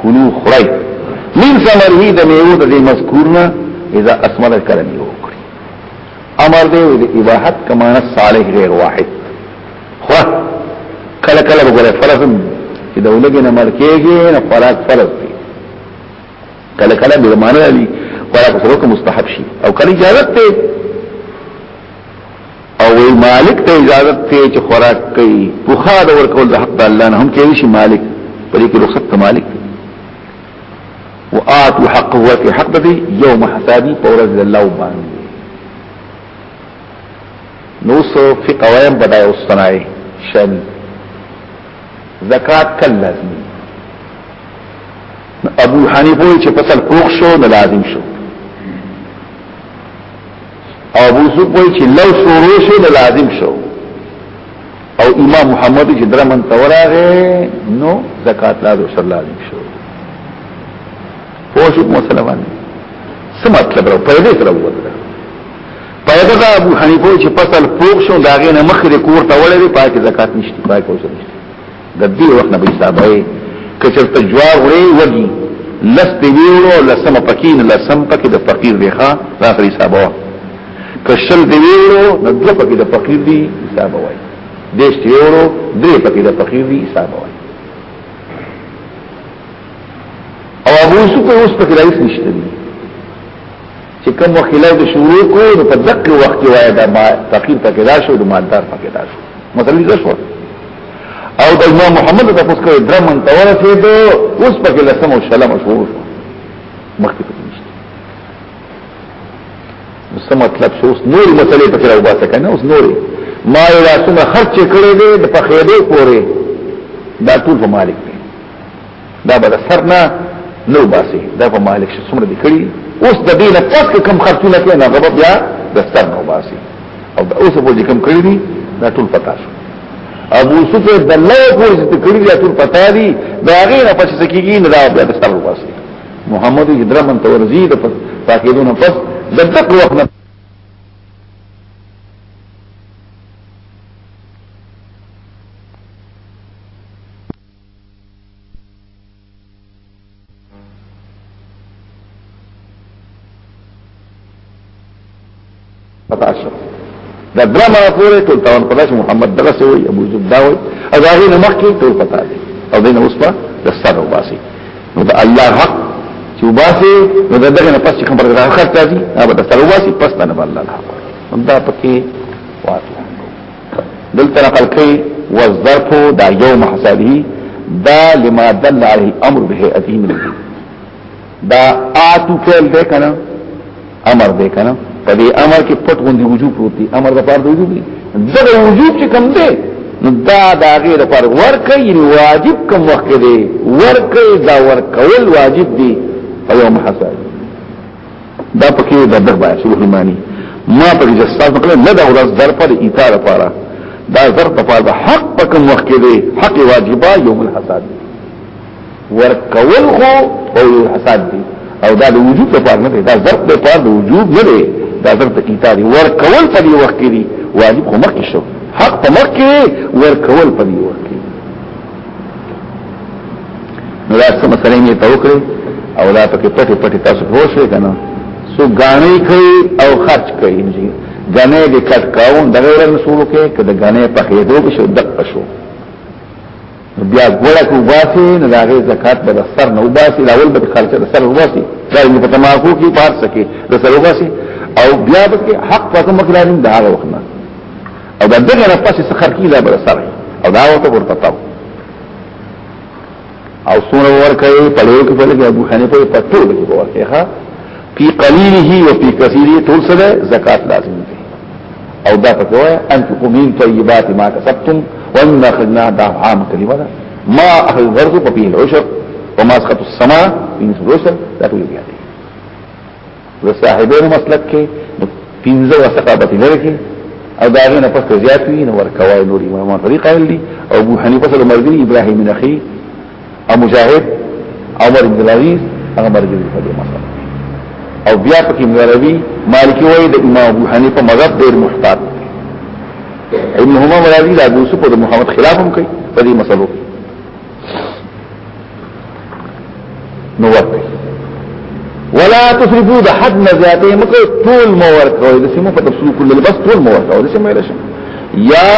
کلو خړی من ثمره د میوه د مذکورنا اذا اسمر کله نیو کړی امر دی د اباحت کمان صالح غیر واحد خو کله کله وګوره فرض چې د ولګي نه مر کېږي نه خوراک فرض دی کله کله به معنی لري خوراک سره مستحب شي او کله اجازه ته او وی مالک ته اجازه ته چې خوراک کوي پوخا د ورکول د حق د الله نه هم کوي شي مالک په دې کې رخصت مالک وآت حق هو في حق دې يوم حسابي پورز الله باندې نو سو فی قوایم بدای استنای شن زکات کل لازمی ابو حنیفه چې فصل پوخ شو نه لازم شو او ابو سوق وای چې لو شروع شو نو لازم شو او امام محمد چې درمن توراغه نو زکات لازم شو لازم شو پوه شو مسلمان څه مطلب راو په دې سره وته پیدا دا ابو حنیفه چې فصل پوښ شو داغه نه مخ دې کور ته وړې پاکه زکات نشته پاکه اوسه نشته د دې وخت نه به حسابای کچرته جوار وړي وږي لس دی ویورو لسم پکین لسم پکې د فقیر دی ښا راخري حسابو کشل دی ویورو نو دو پکې د فقیر دی حسابو وای دیش دی ویورو درې پکې د فقیر دی حسابو وای او ابو یوسف اوس پکې راځي نشته چې کوم وخلای د شروع کو نو په دقیق وخت کې وای دا ما تقریر پکې دا شو د مالدار پکې دا شو مطلب دې شو او د امام محمد ته پوس کوي درمن ته ورسېدو اوس پکې لسم او شلم شو مخکې پکې نشته نو څه مطلب شو اوس نور مسلې پکې راو باسه کنه اوس نور ما یو څنګه خرچ کړې دې د پخېدو پورې دا ټول مالک دا به سر نه نو باسي دا په مالک شي څومره دي کړی اوس د دې نه پس کوم خرچونه کوي نه غبب بیا د سر نو باسي او دا اوس په دې کوم کړی دي دا ټول پتا شو ابو یوسف د الله پورې چې کړی دي ټول پتا دي دا غیر پس سکیږي نه دا بیا د سر نو باسي محمد هدرمن تورزی د پاکیدونه پس د دک وخت نه پتا شو دا درا ما پورې ټول تاون پتا شو محمد دغه څه وي ابو زب دا وي او دا غي نمک کې ټول پتا دي او دین اوس په دستر وباسي نو دا الله حق چې وباسي نو دا دغه نه پس کوم پر راخر تاسو هغه دستر وباسي پس نه الله الحق دا پکې واټ دلته نقل کوي والظرف دا يوم حسابه دا لما دل عليه الامر به ادين دا اتو فعل ده کنه امر ده کنه په دې امر کې پټ غوندي وجوب پروت دي امر د فرض وجوب دي دغه وجوب چې کم ده نو دا دا غیر پر ورکه یعنی واجب کم وقت دی ورکه دا ورکول واجب دی او محسن دا پکې د دغه بیا شروع ایمانی ما په دې ځستاس مکله نه دا ورځ در پر ایثار لپاره دا زر په پاره حق په کوم وخت کې دی حق واجبہ یوم الحساب ورکول خو او یوم الحساب دی او دا د وجود په پاره نه دی دا زر په پاره د وجود نه دی دا زر په ایثار ورکول په دې وخت کې دی واجب خو مخکې شو حق په مخکې ورکول په دې وخت نو دا څه مسلې نه ته وکړي او دا پکې پټي پټي تاسو پوه شئ کنه سو غاڼې کوي او خرج کوي جی غاڼې دې کټ کاون دغه ورن سولو کې کده غاڼې په خېدو کې شو دق شو بیا ګوړه کو واسي نه داغه زکات به سر نه وباسي اول به خرچه د سر وباسي دا یې په تماکو کې پار سکے د سر وباسي او بیا به حق په کوم کې لري دا وخت نه او دا دغه نه پاسې څه خرکی دا بر سره او دا ورته ورته تاو او سونه ورکه په لور کې په لګي ابو حنیفه په ټول کې ورکه ها په قلیله او په کثیره ټول سره زکات لازم دي او دا په کوه ان تقومین طیبات ما کسبتم وان اخذنا دا عام کلمه ده ما اخذ غرض په پیل عشر وما اسقط السماء من العشر دا ټول بیا د صاحبینو مسلک کې د پنځه وسقه به لري کې او دا غینه پس زیات وی نو ورکوای نور امامان فري قائل دي او ابو حنیفه سره مرګي ابراهیم نخي او مجاهد عمر بن العزيز هغه مرګي په دې مسله او بیا پکې مغربي مالکی وایي د امام ابو حنیفه مذهب ډیر محتاط ابن همام راضي د ابو یوسف او محمد خلاف هم کوي په دې مسلو نو ورته ولا تصرفوا د حد نه زیاتې مکو ټول مو ورکو د سیمو په تفصیل کول بس ټول مو ورکو د سیمو لشه یا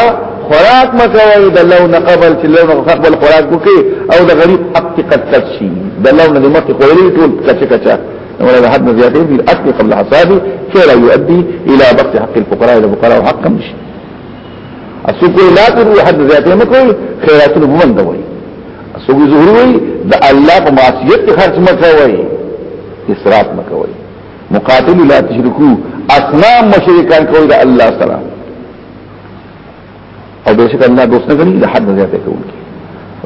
خوراک مکوي د لون قبل چې لون قبل خوراک وکي او د غریب اقتی قد قد شي د لون د مخ خوړلې ټول کچا کچا ولا د حد نه زیاتې د اقتی قبل حسابي فلا يؤدي الى بخت حق الفقراء الى الفقراء حقا مش اسو کو لا تر حد زیاته مکو خیرات المن دا وای اسو کو ظهور وای دا الله په معصیت خرج مکو وای اسراف مکو وای مقاتل لا تشرکو اصنام مشرکان کوي دا الله سره او بشک الله دوست نه غني لحد زیاته کوي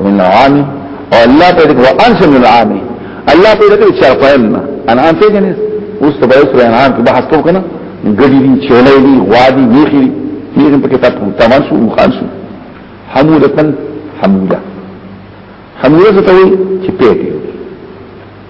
من عامی او الله پیدا کړو انس من العامی الله پیدا کړو چرپایم نه انعام پیژنې اوس ته به سره انعام کې بحث کوو کنه ګډي دي چولې دي وادي میخي دي میخي په کتاب کې تمام شو مخان شو حمولتن حموله حموله څه ته وي چې پیټي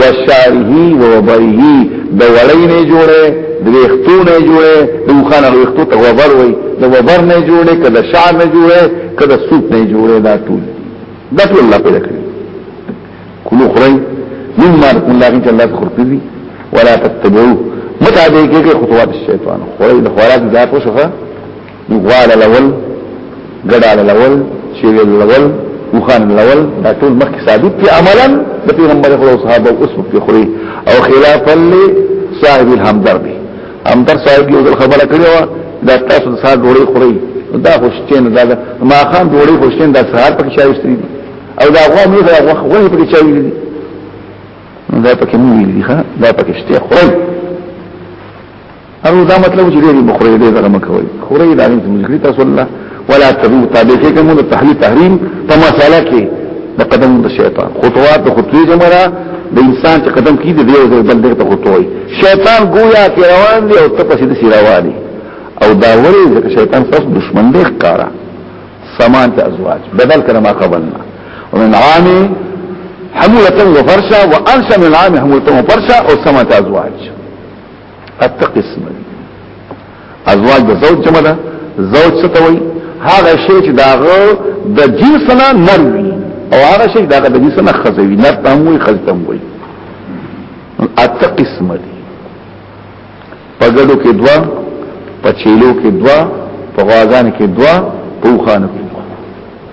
وشاره وبره د وړی نه جوړه د ویختو نه جوړه د وخان ویختو ته وبر وي د وبر نه جوړه کده شعر نه جوړه کده سوت نه جوړه دا ټول دا ټول الله پیدا کړی کلو خړی مما رکن الله چې الله تخر کړی ولا تتبعو متابعه کې خطوات الشیطان خړی د خوراک ذات وشفه غوال الاول ګډال الاول شیل الاول وخان الاول دا ټول مخکې ثابت دي عملا د پیغمبر خو صحابه او اسمه په خوري او خلافا لصاحب الهمدرد همدر صاحب یو خبره کړې و دا تاسو سره ډوړې خوري دا خوشتین دا ما خان ډوړې خوشتین دا سهار پکې شایستري دي او دا غوا مې دا غوا خو پکې چاوي دي دا پکې مو ویلي ښا دا پکې شته خوري ارو دا مطلب چې دې بخوري دې دغه مکوي خوري دا نه مشکل تاسو الله ولا تبو تابع کې کوم د تحلیل تحریم په مساله کې د قدم د شیطان خطوات د خطوې جمعره د انسان چې قدم کیږي دی او بل دغه ته خطوي شیطان گویا کې روان دی او ته پسې د رواني او دا ورې ځکه شیطان سخت دشمن دی ښکارا سمان ته ازواج بدل کړه ما قبلنا ومن عام حمولة وفرشا وانشا من عام حمولة وفرشا او سمان ته ازواج اته قسم دي ازواج د زوج جمع ده زوج څه ته وایي هغه شی چې داغه د جنس نه نر وي او هغه شی داغه د جنس نه خزه وي نر تم وي خزه تم وي اته قسم دي پګړو کې دوا پچیلو کې دوا په غواګان کې دوا په خوانو کې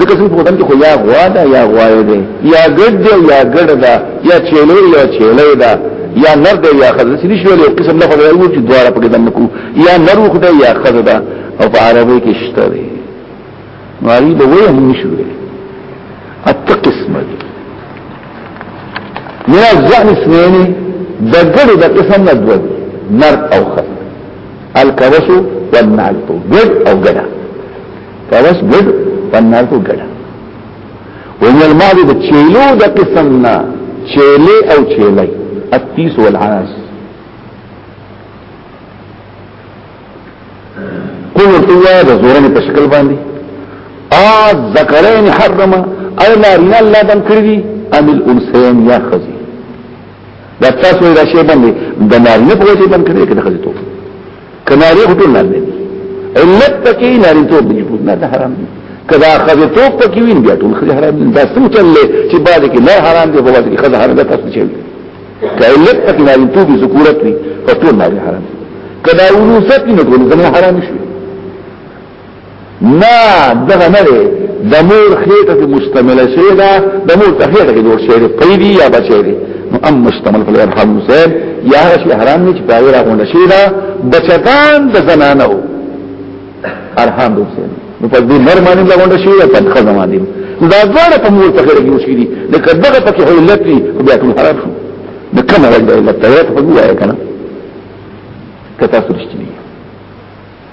ځکه چې په وطن کې خو یا غوا ده یا غوا ده یا ګډ ده یا ګډ ده یا چیلې یا چیلې ده یا نر ده یا خزه سړي شو له قسم نه خو یو چې دواړه په دنه کو یا نر وخت ده یا خزه ده او په عربي کې شته ده ماری به وې هم نشو ده اته قسم دي من الزعم اسمين د ګډ د قسم نه دوه نر او خزه الکرسو والنعل ګډ او ګډه فوس ګډ پنار کو ګډ ومن الماء د چیلو د قسم نه چیلې او چیلې التیس والعناس قول ارتوا د زورن په شکل باندې ا ذکرین حرم اي نارینه الله دم کړی دي ام الانسان یا خزي دا تاسو دا شی باندې د نارینه په وجه باندې کړی کړه خزي ته کناری خطول نارنی دی علت پکی ناری تو بجی بود نا دا حرام دی کدا خزه تو پکی وین بیا ټول خزه حرام دی دا سو چل لے چی بعد کی نار حرام دی بواسه کی خزه حرام دی تاسو چل دی که علت پکی ناری تو بی ذکورت وی فطول ناری حرام دی کدا ونوست وی نطول زنی حرام شوی نه دغه نه دی د مور خېټه کې مستمله شوی دا د مور ته خېټه کې جوړ شوی دی پیدي یا بچی دی نو ام مستمل فل ارحم حسین یا شی حرام نه چې پاوی را غونډه شوی دا بچکان د زنانو ارحم حسین نو په دې نر باندې لا غونډه شوی په خزه باندې دا ډول په مور ته خېټه کې جوړ شوی دی لکه دغه پکې علت دی خو بیا ټول حرام شو نو کومه وجه علت ته په ګویا کنه کته سرشتنی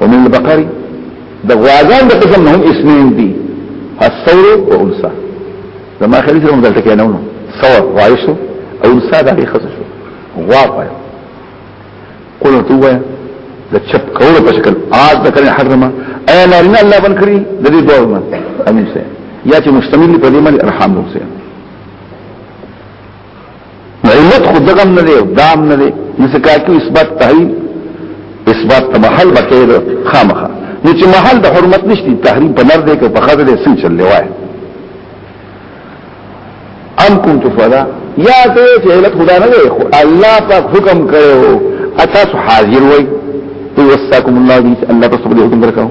ومن البقري د غواګان د قسم هم اسمين دي الثور او انثى زما خلی سره مدل ټکی نه ونه ثور وایسو او انثى د هغه خصه شو غوا پای قلت هو د چپ کول په شکل آز د کړي حرمه اي نارینه الله بن کړی د دې دور نه امین سه یا چې مشتمل په دې باندې ارحام نو سه نو علت خو دغم نه دی دام نه دی نسکاکو اثبات تحریم اثبات ته محل بکې ده خامخه نو چې محل د حرمت نشتی تحریم په نر دی که په خزه دی سن چل لوای ام کوم تو فلا یا ته چې علت خدا نه دی خو الله پاک حکم کړو اته حاضر وای تو وساکم الله دې الله تاسو په حکم درکاو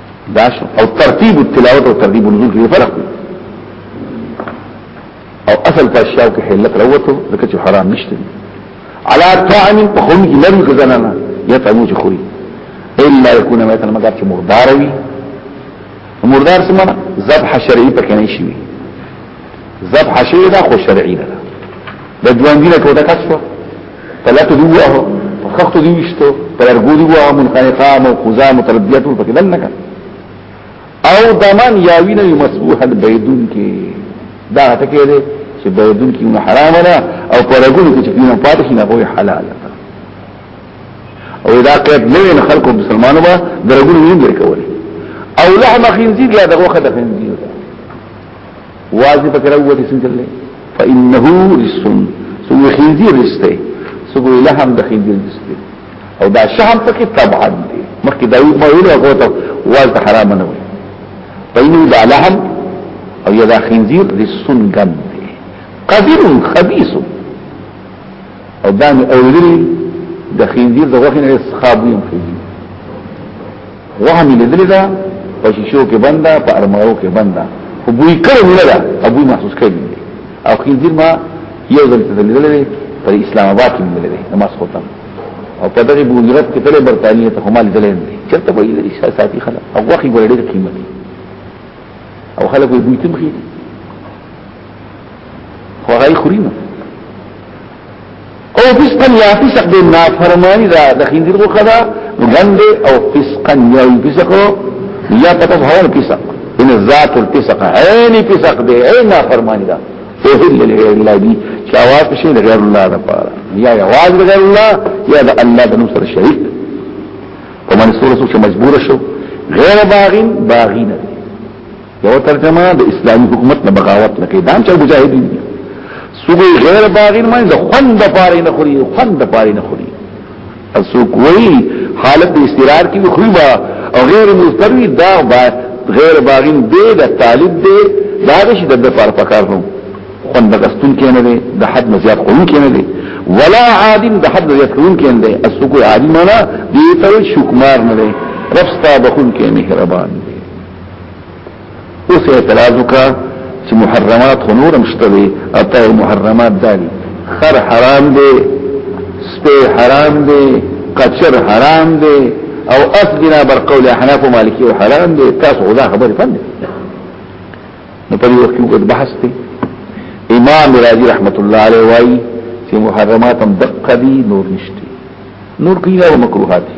دا شو او ترتیب التلاوت او ترتیب النزول کې فرق دی او اصل په اشیاء کې حلت راوته ځکه چې حرام نشته على طعام تخون کې لري کزنانا يطعمو چې خوري الا يكون ميتا مگر چې مردار وي مردار سمنا ذبح شرعي په کې نه شي ذبح شوی دا خو شرعي نه ده د ژوندۍ نه ټوټه کښو تلته دی وه په خختو دی وشتو په لرګو دی وه منقنقه مو قزا متردیه ټول پکې دل نه کړ او دمن یاوینه مسبوح البیدون کې دا ټکه دی چې بيدون کې نه حرام ده او پرګونو کې چې نه پاتې شي نه غوي حلال ده او دا قید نه نه خلکو مسلمانانو به درګونو نه ورکول او لحم خنزیر یا دغه خدای خنزیر واځي پکې راووتي څنګه لې فانه رسن سو خنزیر رسته سو لهم د خنزیر رسته او دا شهم پکې طبعا دی مخکې دا یو ما ویل هغه ته واز حرام نه وي فانه دا لهم او یا دا خنزیر رسن ګم دی قذر خبيث او دا اولري د خنزیر د غوښنې اسخابین خنزیر غوه مې لیدلې ده په شیشو کې بنده په ارمغو کې بنده خو بوی کړو نه ده ابو محسوس کړی دی او خنزیر ما یو ځل ته لیدلې په اسلام آباد کې لیدلې نماز ختم او په دغه بوزرت کې تل برتانیې ته همال دلین دي چرته به یې شاه ساتي خلک او وخت ګورې ډېر قیمت او خلک یې بوتم خېږي خو هغه خوري نه او فسقا یا فسق دې نافرمانی دا د خندیر کو خدا غند او فسقا یا فسق یا تاسو هر فسق ان ذات الفسق عین فسق دې عین نافرمانی دا او هل لغیر الله دی چې اواز شي لغیر الله نه پاره یا اواز لغیر الله یا د الله د نصر شریک ومن سورسو چې مجبور شو غیر باغین باغین یو ترجمه د اسلامي حکومت نه بغاوت نه کوي دا چې مجاهدین دي سوګي غیر باغین مې د خوند پاره نه خوري خوند پاره نه خوري اسو کوئی حالت د استقرار کې خو با او غیر مستوی دا با غیر باغین دی د طالب دی دا چې د دفار پکار نو خوند غستون کې نه دی د حد مزیات قوم کې نه دی ولا عادم د حد مزیات قوم کې نه دی اسو کوئی عادم نه دی ته شکمار نه دی رب ستا بخون کې مهربان دی اوس اعتراض وکړه چې محرمات خو نورم شته دي اته محرمات دالي خر حرام دي سپي حرام دي قچر حرام دي او اسجنا بر قول احناف و مالکی و حرام دي تاسو غدا خبر فن دي نو په دې وخت کې وګد بحث دي امام راضي رحمت الله عليه وايي چې محرمات هم دقه دي نور نشته نور کیږي او مکروهات دي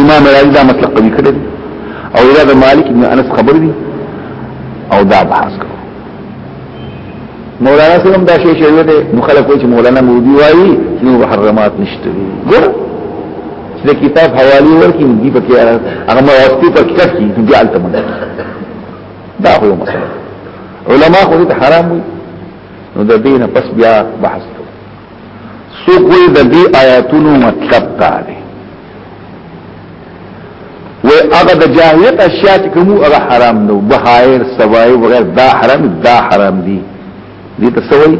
امام راضي دا مطلب قوي کړی او دا د مالک بن انس خبر دی او دا بحث کوي مولانا سلام دا شی شوی دی نو خلک وایي چې مولانا مودي وایي چې محرمات نشته ګور د کتاب حوالی ورکی دی پکې هغه مواسطه په کتاب کې دی الته مونږ دا هو مسله علما خو دې حرام وي نو د دینه پس بیا بحث سو کوئی د دې آیاتونو مطلب دا دی و هغه د جاهلیت اشیاء چې کوم هغه حرام نو بهایر سوای وغیر دا حرام دا حرام دي دې ته سوي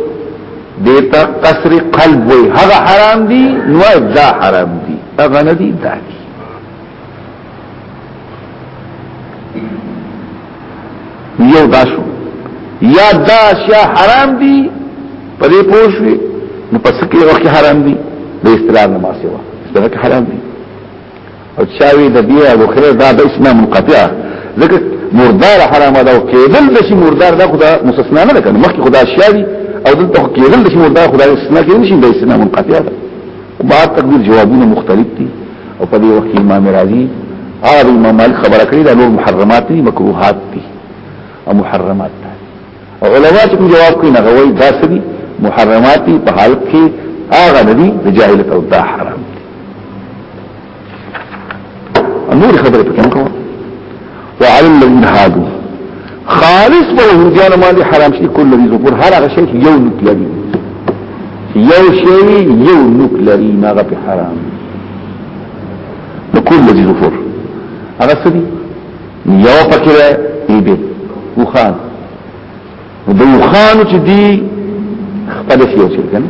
دې ته قصر قلب وي هغه حرام دي نو دا حرام دي هغه نه دي دا دي یو داسو یا دا شیا حرام دی په دې پوښوي نو پس کې وخت حرام دی د استلام نه ماسیوا استلام کې حرام دی او چاوي د بیا ابو خیر دا د اسمه منقطع ځکه مردار حرام ده او کېدل د شي مردار دا خدا مستثنا نه ده مخکې خدا شیا دی او دلته کېدل د شي مردار خدا استثنا کې نشي د اسلام منقطع ده بعد تقدیر جوابونه مختلف دي او په دې وخت امام رازي هغه امام مالک خبره کړې دا نور محرمات دي مکروهات دي او محرمات دي او علماء چې جواب کوي نه غوي دا سړي محرمات دي په حالت کې هغه ندي د جاهلت او دا حرام دي نور خبره پکې نه کوم وعلى الذين هادوا خالص په يهوديان باندې حرام شي کله دې زبر هر هغه شي یو نوک لري یو شي یو نوک لري هغه په حرام نو کله دې زبر هغه سړي یو پکې دی به وخان د وخان چې دی خپل شي وشي کنه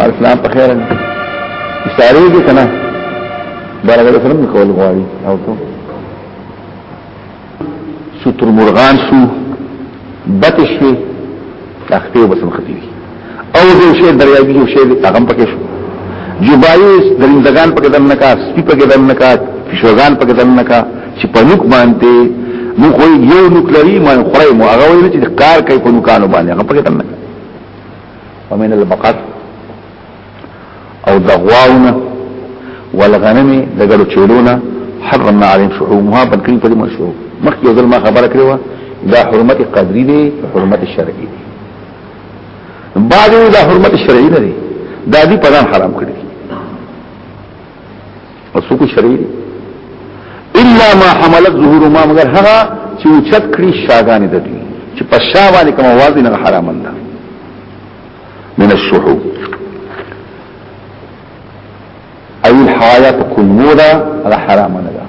اسلام په خیر نه اشاره دې کنه برابر سره کول غواړي او ته ستر مرغان سو بتش وی تخته بس مختی وی او یو شی دریابی یو شی تاغم پکې شو جبایس درندگان پکې دم نکا سپی پکې دم نکا فشوغان پکې دم نکا چې په نوک باندې نو خو یو نوک لري ما خړای مو هغه ویل چې کار کوي په نوکانو باندې هغه پکې دم نکا ومن البقر او دغواونه والغنم دګړو چولونه حرمنا عليهم شحومها بل کړي په دې مشروع مخکې ځل ما خبره کړې و دا حرمت قدري دي حرمت شرعي دي بعضو دا حرمت شرعي نه دي دا دي په ځان حرام کړی او څوک شرعي دي الا ما حملت ظهور ما مگر هغه چې اوچت کړی شاګانې د دوی چې په شا باندې کوم واځي نه حرام نه من الشحوب او الحايات كلمودا على حرام ندا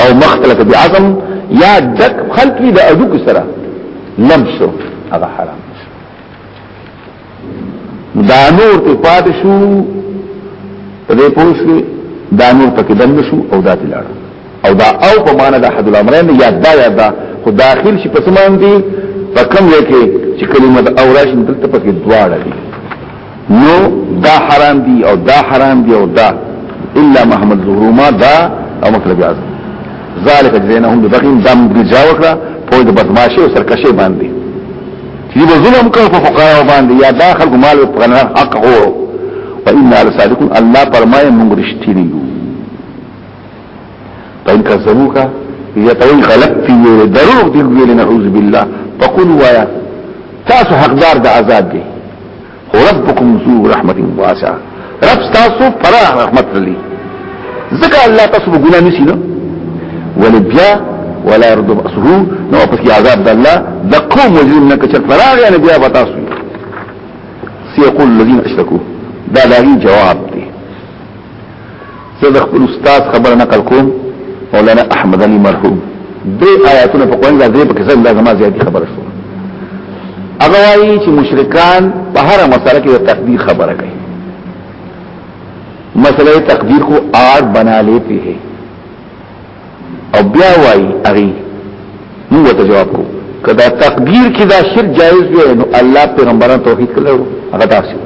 او مختلف بعظم يا دك خلق لي دا ادوك سرا لمسو هذا حرام دا نور ته پات شو په دې پوښتنه دا نور پکې دم شو او دا تلاړه او دا او په معنا د احد الامرين یا دا یا دا خو داخل شي په سمان دي په کوم ځای کې چې کلمه د او راشي دلته پکې دواړه دي نو دا حرام دي او دا حرام دي او دا الا محمد زهروما دا او مطلب یاز ذالک جزیناهم ببغیم دم برجا وکړه په د بدمعشي او سرکشي باندې چې به ظلم کوي په فقراو باندې یا دا خلک مال په غنا حق هو وان لصادقون الله فرمایي موږ رښتینی یو فإن كذبوك إذا فإن خلقت ويل دروغ دي ويل نعوذ بالله فقل ويا تاسو حقدار د عذاب دي ربكم ذو رحمة واسعة رب تاسو فراح رحمت للي ذكر الله تاسو بقولا نسي نو ولبيا ولا يرد بأسه نو پس کی عذاب د الله د قوم وجود نه کچر فراغ یعنی بیا بتاسو سيقول الذين اشركوا دا لاغي جواب زه د خپل استاد خبره نقل کوم مولانا احمد علي مرحوم دې آیاتونه په قران کې په کیسه الله زما زیاتې خبره شو هغه وايي چې مشرکان په هر مسله کې د تقدیر خبره کوي مسله تقدیر کو آرٹ بنا لیتی ہے او بیا وايي هغه موږ ته جواب کو کدا تقدیر کې دا شرک جایز وي نو الله پیغمبران توحید کړو هغه تاسو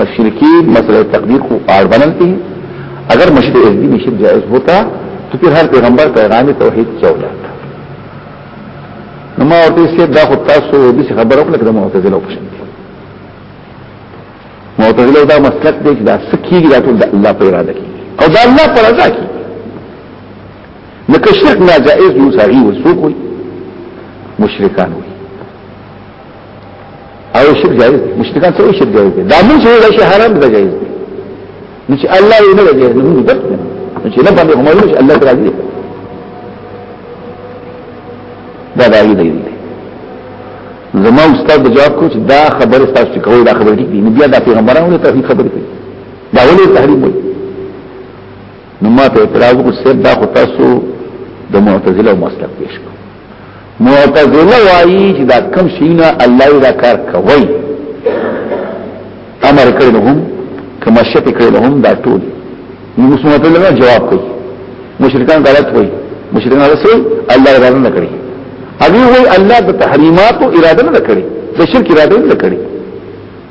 مشرقین مسئلہ تقدیر کو پار بنلتے ہیں اگر مشرق ازدی میں شرک جائز ہوتا تو پھر ہر پیغمبر پیغام توحید کیا ہو جاتا نما ورته سي دا خو تاسو د څه خبر وکړه کله معتزله وکړي معتزله دا مسلک دی چې دا سکیږي دا ټول الله په اراده کې او دا الله پر رضا کې نو که شرک ناجائز یو ساغي وسوق وي مشرکان وي او شرک جائز دی مشرکان سره شرک جائز دی دا موږ سره دا شی حرام دی جائز دی نو چې الله یې نه جائز نه موږ بد نو چې نه باندې همایو چې الله تعالی دی دا دا یې دی زما استاد جواب کو چې دا خبره تاسو چې کوی دا خبره ټیک دی نو بیا دا پیغمبرانو ته هیڅ خبره کوي دا ولې تحریم وي نو ما ته اعتراض وکړ چې دا خو تاسو د معتزله او مسلک پیش کو معتزله وایي چې دا کم شینه الله دا کار کوي امر کړی لهم کما شت کړی لهم دا ټول نو معتزله جواب کوي مشرکان غلط وایي مشرکان غلط وایي الله اراده نه کړی هغه وایي الله د تحریمات اراده نه کړی د شرک اراده نه کړی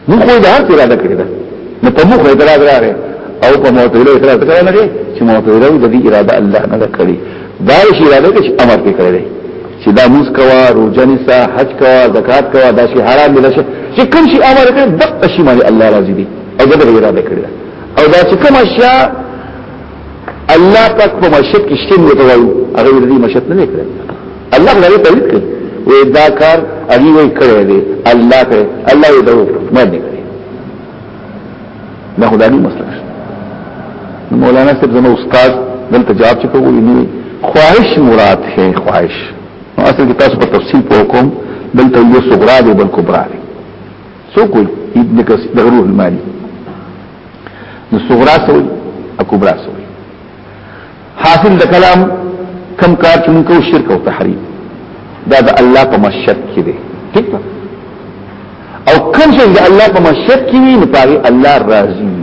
نو خو دا هر اراده کړی دا نو په مخ اعتراض راغی او په معتزله اعتراض کړی نه چې معتزله د دې اراده الله نه کړی دا شی اراده کې امر دی کړی چې دا موس کوا روزه نسا حج کوا زکات کوا دا شی حرام دی نشه چې کوم شی امر کړی دغه شی باندې الله راضي دی او دا به اراده کړی او دا چې کوم اشیاء الله پاک په مشک کې شته نو دا وایي هغه دې مشک نه کړی الله غني ته وکړي وې دا کار اغي وې کړې دي الله ته الله یې دو باندې کړی دا خدای مسله مولانا صاحب زمو استاد دلته جواب چکو وی نه خواهش مراد ہے خواهش اصل کې تاسو په تفصیل پوه کوم دلته یو صغرا دی بل کبرا دی سو کوئی ابن کثیر د روح المانی نو صغرا سوی او کبرا سوی حاصل د کلام کم کار چې موږ کو شرک او تحریم دا د الله په مشرک کې دی ٹھیک ده او کوم چې د الله په مشرک کې وي نو پاره الله راضي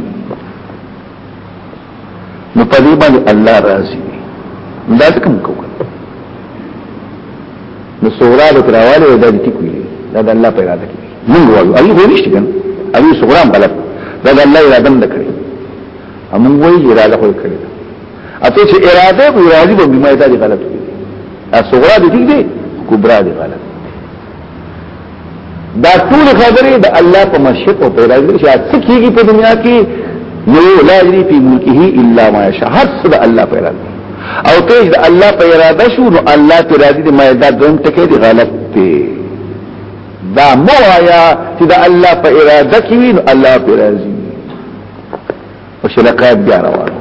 نو په دې باندې الله راضي دا څه کوم کوو نو صغرا د تراواله د دې ټکو دی دا د الله په اراده کې موږ وایو ایو هو نشته کنه ایو صغرا غلط دا د الله اراده نه کړی همون وی اراده خو کړی اته چې اراده کو راضي به ما ته غلط وي اصغرا دې ټیک دي کبرا دې غلط دا ټول خبرې د الله په مشیت او پیدا دي چې څه کیږي په دنیا کې نو لا یری په ملکه الا ما یشاء هر څه د الله پیدا دي او ته د الله په اراده شو نو الله ته راضي دي ما دا دوم ټکی دي غلط دی دا مو آیا چې د الله په اراده کې وي نو الله په راضي او شلقات بیا روان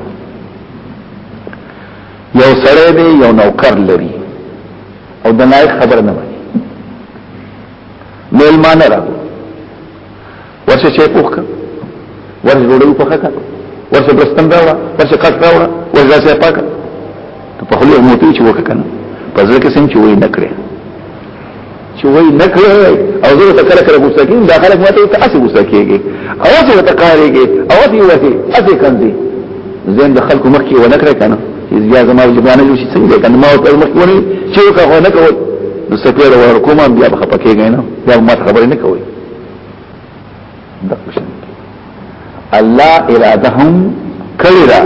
یو سره دی یو نوکر لري او د نای خبر نه مانی میلمانه را ورشه شي پوخ ورشه ډوډۍ پخه کا ورشه برستن راوړه ورشه کټ راوړه ورشه ځای پاک ته په خلی موتی چې وکړه کنه په ځکه سم چې وای نه کړې چې وای نه کړی او زه ته کله کله غوسه کیم دا خلک ماته ته اسی غوسه کیږي او زه ته قاریږي او زه وته اسی کندي زم د خلکو مخ کې ونه کړی کنه چې بیا زما جبانه جوړ شي څنګه کنه ما ته مخ کې ونه چې وکړه نه کوي نو سپیر ورکوم بیا خپکیږي نه بیا ما خبرې نه کوي دقشن الله ارادهم کړی دا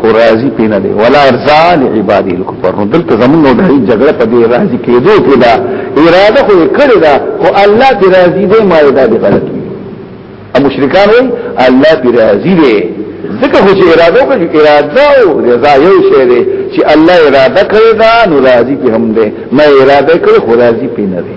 خو راضی پینه دی ولا ارزا لعباده الكفر نو دلته زمونږ د هیڅ جګړه په دې راضی کېدو کې دا اراده خو کړی دا خو الله دې راضی دی ما دا دی غلط وي ا مشرکان وي الله دې راضی دی ځکه خو چې اراده وکړي اراده او رضا یو شی دی چې الله اراده کړی دا نو راضی په هم دی ما اراده کړی خو راضی پینه دی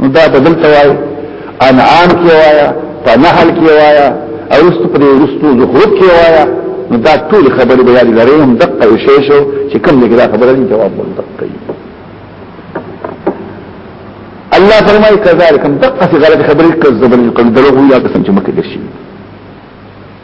نو دا بدل توای انعام کې وایا په نحل کې وایا او رستو په رستو زخرف کې وایا نو دا ټول خبرې به یاد لري هم دقه او شی شو چې کوم دې دا خبره دي جواب ول دقه الله فرمایي کذالک هم دقه غلط خبرې کذب القلب دروغ ویلا قسم چې مکه درشي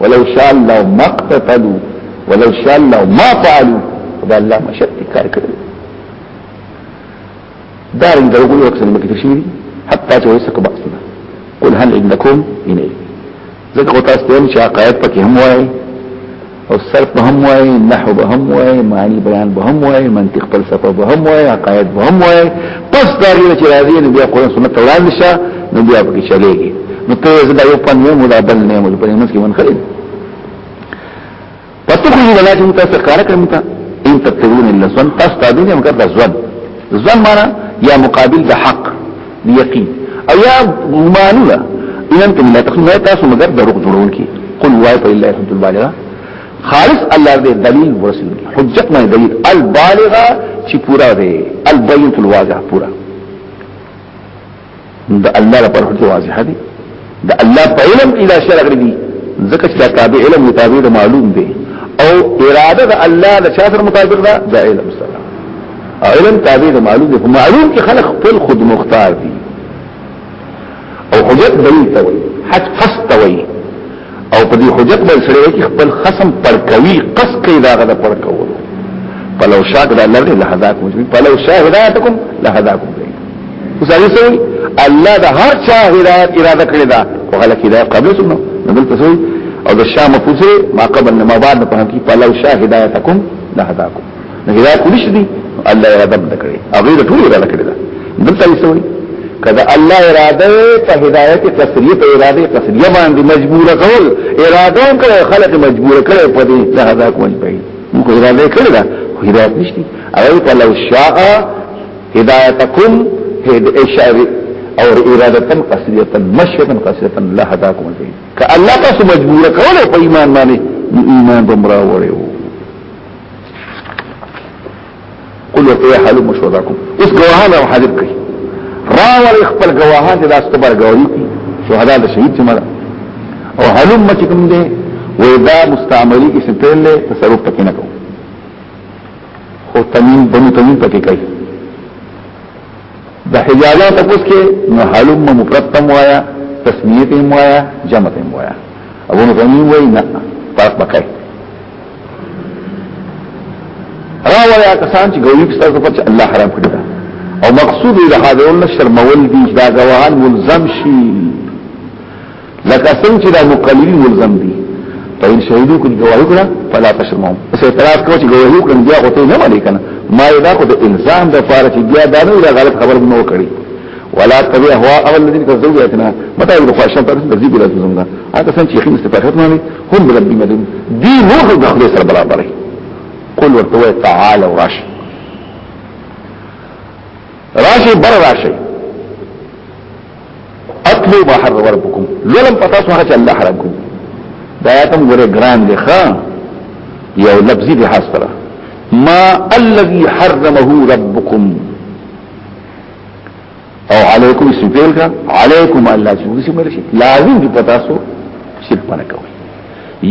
ولو شاء الله ما قتلوا ولو شاء الله ما فعلوا دا الله مشت کار کړی دار ان دغه یو څه مکه شي حتی چې وسه کو باسنه قل هل عندكم من ايه ذکر تاسو ته چې عقاید پکې هم وایي او صرف به هم وای نحو به هم وای معنی بیان به هم وای منطق فلسفه به هم وای عقاید به هم وای پس دا غیر چې راځي نو بیا قرآن سنت وړاندې شه نو بیا پکې چلےږي نو ته زه دا یو پن مې مولا بل نه مول په نس کې من خلید پته خو نه لازم تاسو کار کوم ته ان تتقون الا سن تاسو ته دې مګر دا ځوان ځوان معنا یا مقابل د حق یقین او یا مانولا ان انتم لا تخلون تاسو مګر دروغ جوړون کی قل وای په الله الحمد لله خالص الله دې دلیل ورسول حجت مې دلیل البالغه چې پورا دی البینۃ الواضح پورا د الله لپاره حجت واضح دی د الله په علم اله شرع دی ځکه چې تابع علم مطابق معلوم دی او اراده د الله د شاسر مطابق ده د علم سره علم تابع معلوم دی معلوم کې خلق خپل خود مختار دي او حجت دلیل ته وایي حج قصد ته وایي او په دې حجت باندې سره وایي خپل خصم پر کوي قصد کوي دا غدا پر کولو فلو شاک دا الله دې لهداکم فلو شاهداتکم لهداکم اوس هغه سوي الله دا هر چا هدایت اراده کړی دا او غلط هدایت قبل سنو نبل تسوي او د شام فوسه ما قبل ما بعد په هم کې فلو شاهداتکم لهداکم نه دا کولش دي الله اراده نکړي هغه د ټول اراده کړی دا دلته یې سوې کدا الله اراده په هدایت قصریه په اراده قصریه باندې مجبور کول اراده هم کړي خلک مجبور کړي په دې ته دا کوی په موږ اراده کړی دا هدایت نشته او په لو شاء هدایتکم هد اشاره او ارادتا قصریتا مشیتا قصریتا لا هداکم الفیل که اللہ تاسو مجبور کولو پا ایمان مانی ایمان بمرا وڑیو قل وقيا حلو مشهداكم اس گواهان او حاضر کئی راول اخبر گواهان جدا استبر گواهی کی شهداء دا شهید چمرا او حلو مچکم دے ویدا مستعملی کسی پیل لے تصرف پکی نکو خو تمیم بنو تمیم پکی کئی دا حجازان تپوس کے نو حلو ممکرتم وایا تسمیتم وایا جمتم وایا ابو نو تمیم وی نا فرق بکی راوړیا کسان چې ګویو کې تاسو په الله حرام کړی دا او مقصود یې د حاضرون نشر مول دي دا غواهان ملزم شي لکه څنګه چې دا مقللین ملزم دي فإن شهدوا كن گواهی کړه فلا تشرمهم اس اعتراض کوي چې گواهی کړه بیا خو ته نه ملي کنه ما دا خو د الزام د فار چې بیا دا نه غلط خبر نه وکړي ولا تبع هوا اول الذين كذبوا بآياتنا متى يقول خاشم فرس تكذيب ولا تزمنا هذا سنتي خمس تفاحات مالي هم ربي مدن دي روح د خدای سره برابرې قل ورته تعالی راشي راشي بر راشي اتلو ما حرم ربكم لولم پتا سو هغه الله حرام کوي دا آیاتم ګره ګران دي ښا یو لفظي دي حاصله ما الذي حرمه ربكم او علیکم سپیل کا علیکم الله چې وسی مرشي لازم دي پتا سو شرک باندې کوي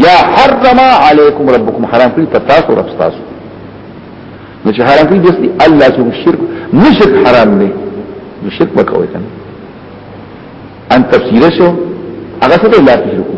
یا حرم علیکم ربکم حرام کړی پتا سو رب تاسو نو چې حرام کړی دستی الله چې شرک مشرک حرام دی نو شرک وکوي کنه ان تفسیر شو هغه څه ته لا تشرکو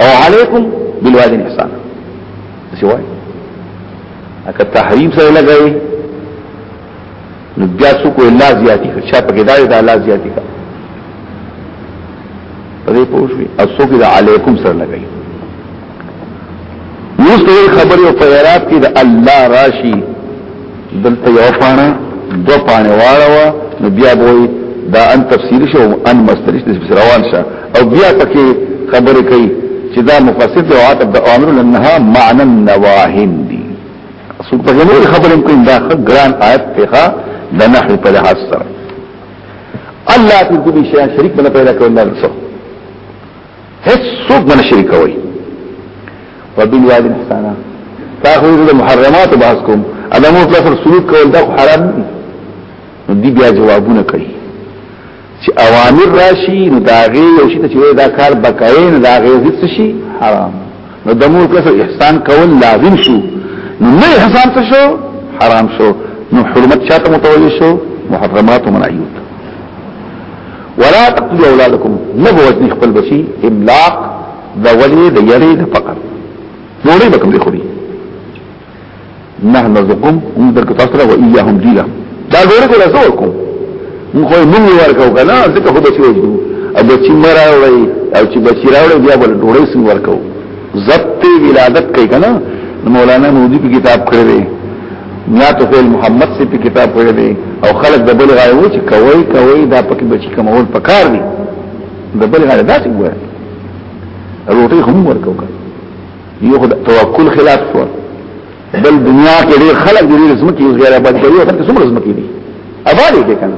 او علیکم بالوالدین احسان څه وایي اکه تحریم سره لګوي نو بیا څوک الا زیاتی کا چا پکې دا د الا زیاتی کا په دې پوښوي او څوک دا علیکم سره لګي نو څه خبرې او پیرات کې د الله راشي دلته یو پاڼه دو پاڼه واړه نو بیا به دا ان تفسیر شو ان مستری شو تفسیر روان شه او بیا پکې خبرې کوي چې دا مفسر دی او عاطف د امر لنها معنى النواهن دي څوک په نور خبرې کوي دا ګران آیت ته د نحو په لحاظ سره الله تدبي شيئا شريك بنا پیدا کول نه هیڅ څوک باندې شریکوي وبالوالدین احسانا تاسو د محرمات بحث کوم ادمو تاسو سلوک کول دا حرام دي نو دی بیا جوابونه کوي چې اوامر راشي نو دا غي یو شي چې دا کار بکای نه دا غي هیڅ شي حرام نو دمو تاسو احسان کول لازم شو نو نه احسان ته شو حرام شو نو حرمت چاته متوجه شو محرمات منعیوت ولا تقتلوا اولادکم نبو وجنی خپل بچی املاق دا ولی دا یری دا فقر نوری بکم دی خوری نحن نرزقکم من درکو تاسرا و ایاهم دیلا دا نوری کو لسو ورکم من خوی منی ورکو کنا ذکر خو بچی وجدو او بچی مراوڑی او چی بچی راوڑی بیا بل نوری سن ورکو ضبط ولادت کئی کنا مولانا مودی کی کتاب کردے یا ته فعل محمد سی په کتاب پوهه دی او خلق د بل غایو چې کوي کوي دا پکې بچی کمول پکار دی د بل غایو دا څه وایي روټي هم ورکو کړ یو خد توکل خلاف شو بل دنیا کې ډېر خلک ډېر زمکي یو غیر آباد کوي خلک څومره زمکي دي آباد دي کنه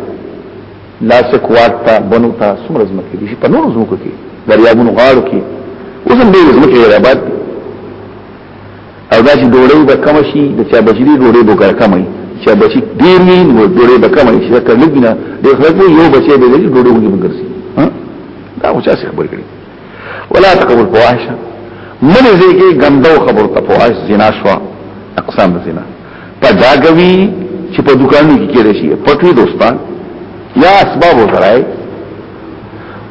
لا سکوات تا بنو تا څومره زمکي دي په نور زمکو کې دریابونو غاړو کې اوس هم ډېر زمکي غیر آباد دي او دا چې ډوړې به کم شي د چا بچري ډوړې به کار کمای چې بچي ډیر وي نو ډوړې به کمای شي دا کړل نه د خلک یو بچي به لري ډوړې به ګرځي ها دا خو چا څه خبر کړي ولا تقبل فواحش من زه کې ګندو خبر ته فواحش زنا شو اقسام زنا په داګوي چې په دکانو کې کېږي پټوي دوستان یا اسباب وزرای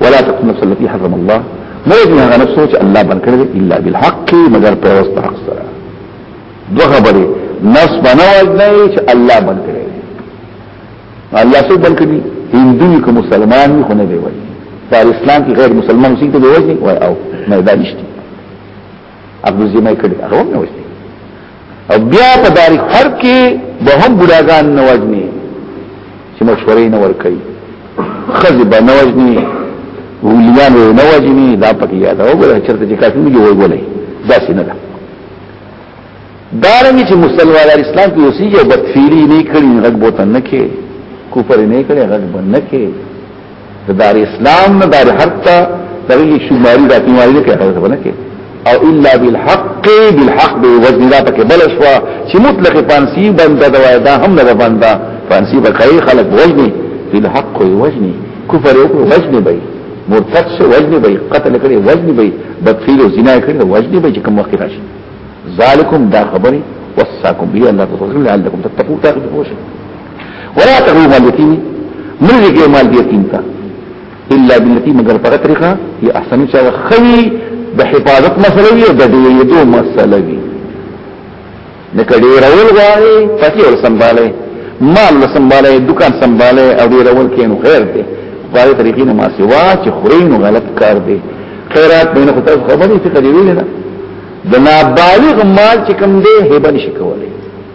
ولا تقتل نفس التي حرم الله مو دې هغه نفس چې الله بن کړی الا بالحق مگر په واسطه حق سره دوه خبرې نفس بنا وځي چې الله بن کړی الله څو بن کړی هندوی که مسلمان وي خو نه دی وایي په اسلام کې غیر مسلمان سي ته دی وایي او نه دا نشته عبد الزمه کړي هغه هم نه وځي او بیا په داری هر کې به هم بډاګان نه وځني چې مشورې نه ور کوي خزي به نه وځني ولیان نه وځني دا پکې یاد او بل چرته چې کافي نه وي ولې دا سینه ده دارنګ چې مسلمان اسلام کې اوسې یو بدفیری نه کړی غږ بوته نه کې کوپر نه کړی غږ بنه کې د دار اسلام نه دار حق ته دغه شماري د کیماري نه کوي خبره کې او الا بالحق بالحق به وزن دا پکې بل شو چې مطلق فانسی بنده دا وای دا هم نه بنده فانسی به کوي خلق وزني بالحق وي وزني کفر یو وزني به مرتد شو وزني به قتل کړي وزني به بدفیل او زنا کړي وزني به چې کوم وخت راشي ذالکم دا خبره وصاکم بیا الله تعالی لعلکم تتقون تاخذ بوشه ولا تقربوا مال اليتيم ملي کې مال اليتيم تا الا بالتي مگر په طریقه هي احسن چې خي د حفاظت مسله وي او د دېدو مسله وي لکه ډیر اول غواړي پتی ول سنباله مال ول سنباله دکان سنباله او ډیر اول کینو خیر دی په دې طریقې نه ما سوا چې خورینو غلط کار دی خیرات بینه خو تاسو خبرې څه کوي نه د نابالغ مال چې کوم دی هبه نشي کولای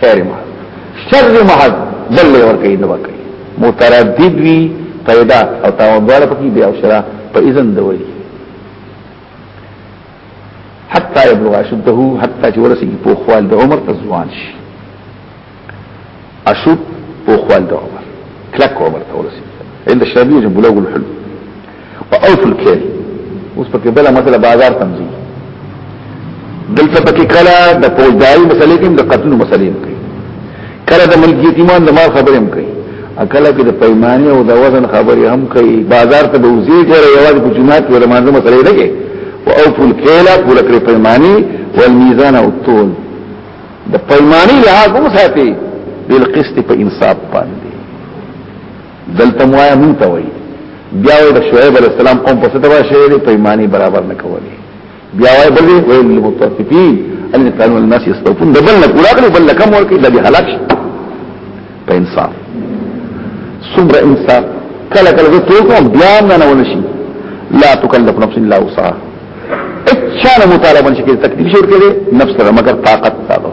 خیر ما شر محض ذل ور کوي نو کوي متردد وی پیدا او تاوان دواړه پکې بیا او شرا په اذن دوی حتا یبلغ اشده حتا چې ورسیږي په خوال د عمر تزوان شي اشد په خوال د عمر کلک عمر ته ورسیږي عند الشربيه بلوغ الحلم او اوف الکیل اوس پکې بل مسله بازار تمځي دلته پکې کله د پوجداري مسلې کې د قتل مسلې کوي کله د ملک یتیمان د مال خبرې هم کوي اکل کې د پیمانه او د وزن خبرې هم کوي بازار ته د وزیر ډېر یوازې په جنات ور مانځه مسلې نه کوي او اوف الکیل پوره کړې پیمانه والميزان او طول د پیمانه لحاظ هم ساتي بالقسط په انصاف باندې دلته موایا مونږ ته وایي بیا وایي د شعیب علی السلام قوم په ستوه شعر په ایمانی برابر نه کولی بیا وایي بل وی للمطففین الذين كانوا الناس يستوفون ده بل لك ولاغلي بل لك امور كي لدي هلاك په انصاف صبر انصاف کله کله زه ټول کوم بیا نه ونشي لا تكلف نفس الا وسعها اچانه مطالبه نشي کې تکلیف شور کې نفس سره مگر طاقت سره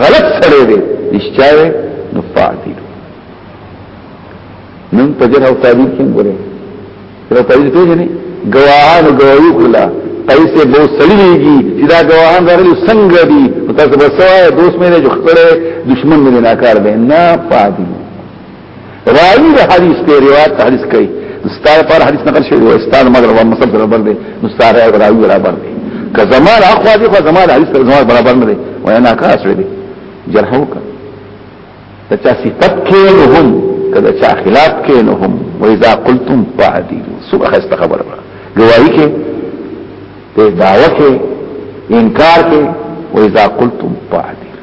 غلط سره دی رښتیا وي نو فاعل نن په جره او تعبیر کې ګوره یو تعبیر پیژنې گواهان گواهی کړلا پیسې به سړيږي چې دا گواهان غرلو څنګه دي تاسو به سوای دوست مې نه جوړ کړي دشمن مې نه کار دی نه پاتې راوی د حدیث په روایت حدیث کوي ستاره پر حدیث نقل شوی او ستاره مگر و مسلم برابر دی نو ستاره راوی برابر دی که زمان اخوا دی خو زمان حدیث پر زمان برابر نه دی و انا کاس دی جرحو کا دا چا صفت کینو هم کدا چا خلاف کینو هم و اذا قلتم فعدیدو سو اخست خبر برا گواهی کې ته دعوه کې انکار کې و اذا قلتم فعدیدو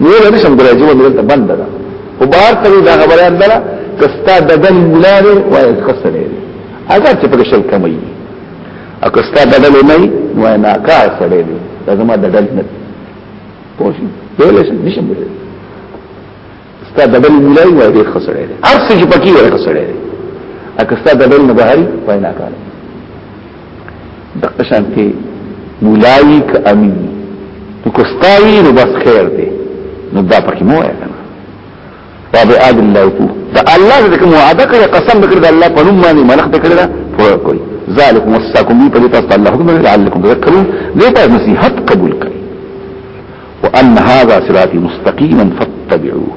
ویل نشم درای چې ودرې ته بند ده خو بهر ته دا خبره اندره کستا دګل مولاره وای کسره اگر چې په شل کمي او کستا دګل نه وای نه کار سره دی دا زما دګل نه پوښي ویل شم نشم ویل ستا دګل مولاره وای ډیر خسره دی هر څه چې پکې وای خسره دی اکستا دګل نه بهاري وای نه کار دقشان کې مولاوی ک امین نو کوستاوی نو بس خیر دی نو دا پکې مو وایي کنه دا به اجل الله کو دا الله دې کوم وعده کړی قسم دې کړی دا الله په نوم باندې ملخ دې کړی دا پوره کوي ذالک وصاکم بی پدې تاسو الله حکم لعلکم تذکرون دې په نصیحت قبول کړئ وان هذا صراطي مستقيما فاتبعوه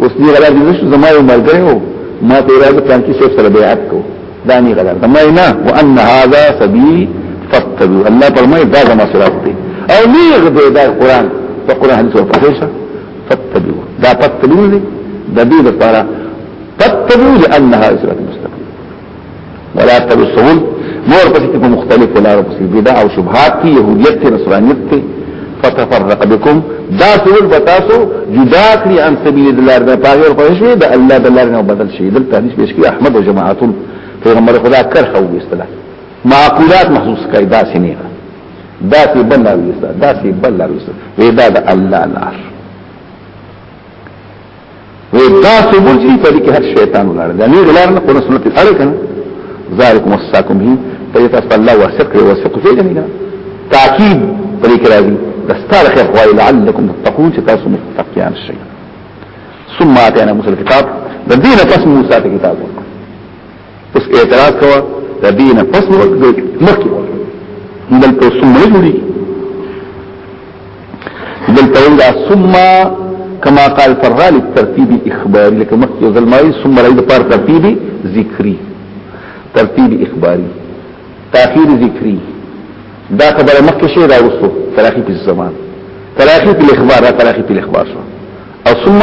اوس دی غلا دې نشو زما یو ملګری وو ما ته راځه کان کې شیخ سره بیعت کو دانی غلا زما نه وان هذا سبي فاتبعوا الله فرمای دا زما صراط دی او نیغ دی دا قران په قران حدیث او فقیشه فاتبعوا دا فاتبعوا دی د دې لپاره فاتبعوا لانها صراط مستقيم ولا ترسول نور پسې په مختلفو لارو پسې بدع او شبهات کې يهوديت کې نصرانيت کې فتفرق بكم دا سول بتاسو جدا کړی ان سبیل الله د پاره او پښې شي د الله د لارې نه بدل شي دلته حدیث پیش کړي احمد او جماعت پیغمبر خدا کرخه او استلا معقولات محسوس کوي دا سینه دا سی بل لار وستا دا سی بل لار وستا ودا د الله لار وی دا ثبوت دی په دې کې هر شیطان ولر دا نه ولر نه قرآن سنت اړه کنه ذالک وصاکم هی په دې تاسو الله وثق او وثق فی جنینا تاکید په دې کې راځي دستار خیر خوای لعلکم تتقون چې تاسو متقیان شئ ثم اتینا موسی الكتاب د دینه پس موسی ته کتاب ورکړ اوس اعتراض کوه د دینه پس ورکړي مخکې دلته ثم نه جوړي دلته ولا ثم كما قال فرغال الترتيب الاخباري لکه مخکې ځل ما ثم راځي د پر ترتیب ذکري ترتیب اخباري تاخير ذکري دا خبره مخکې شي راوستو تراخي په زمان تراخي په الاخبار تراخي په الاخبار شو او ثم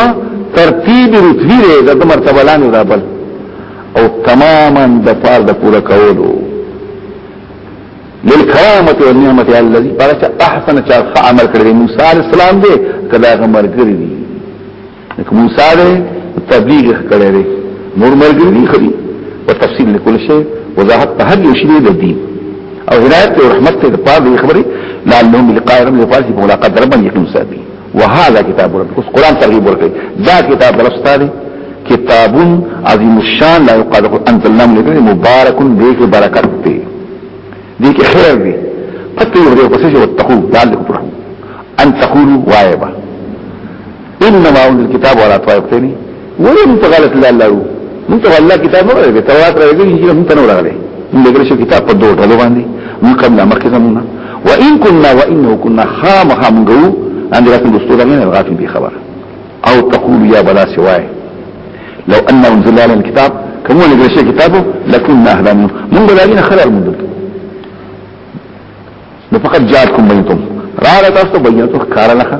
ترتیب رتبی دی د مرتبه لاندې دا بل او تماما د پار د پوره کولو للکرامت و نعمت الذي پرچ احسن چا عمل کړی موسی علی السلام دی کدا غمر کړی دی موسی دی تبلیغ کړی دی نور مرګری دی خلی و تفصیل لكل شی وضاحت په هر یو شی دی دین او هدایت او رحمت ته د پاره خبري لعلهم بلقاء رب لپاره ملاقات رب یقین ساتي وهذا کتاب رب اوس قران ترغیب ورکړي دا کتاب درستاري کتاب عظیم الشان لا يقال انزلنا من لدن مبارک دیک برکت دی دیک خیر دی پته یو دیو پسې او تقو ذالک پر ان تقولوا وایبا انما انزل الكتاب ولا طائفتين ولې موږ په غلط لار لارو موږ ته الله کتاب نه راغلی تورات راغلی چې موږ ته نه راغلی موږ لګل شو کتاب په دوه ډول باندې موږ قبل مخکې زمونه وان كنا وانه كنا خامخا موږ ان لكم دستور من الغافل به خبر او تقول يا بلا سواي لو ان انزل لنا الكتاب كما لګل شي کتابو لكنا اهدى منه موږ بلاګینه خلل موږ نو فقط جاتكم بينتم راغت تاسو بينتو کار لخه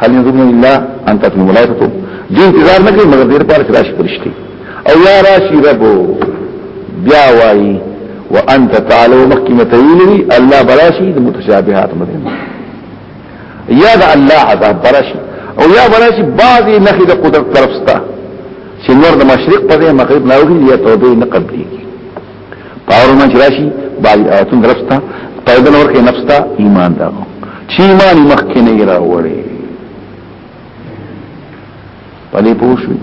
هل ينظرون الا ان تاتهم ملائکه دې انتظار نه کوي مګر دې لپاره چې راشي فرشتي او یا راشي رب بیا وایي وانت تعالو مخکې متویلي الله براشي د متشابهات مدین یا د الله عذاب براشي او یا براشي بعضي نخي د قدرت طرفستا چې نور د مشرق په مغرب نه وږي یا توبه نه قبليږي پاور ما جراشي بعض آیاتون درستا پیدا نور کې نفس تا ایمان دا چې ایمان مخ کې نه را وړي پدې پوښوي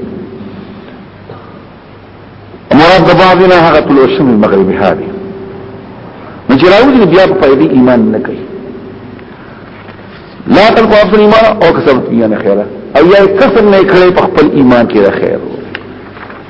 مراد د بعضنا هغه طلوع الشمس المغربي هذه نجراوی بیا په پیدا ایمان نه کوي لا تلقوا عبد الايمان او کسب دنیا نه خیره او یا کسب نه کړي په خپل ایمان کې د خیر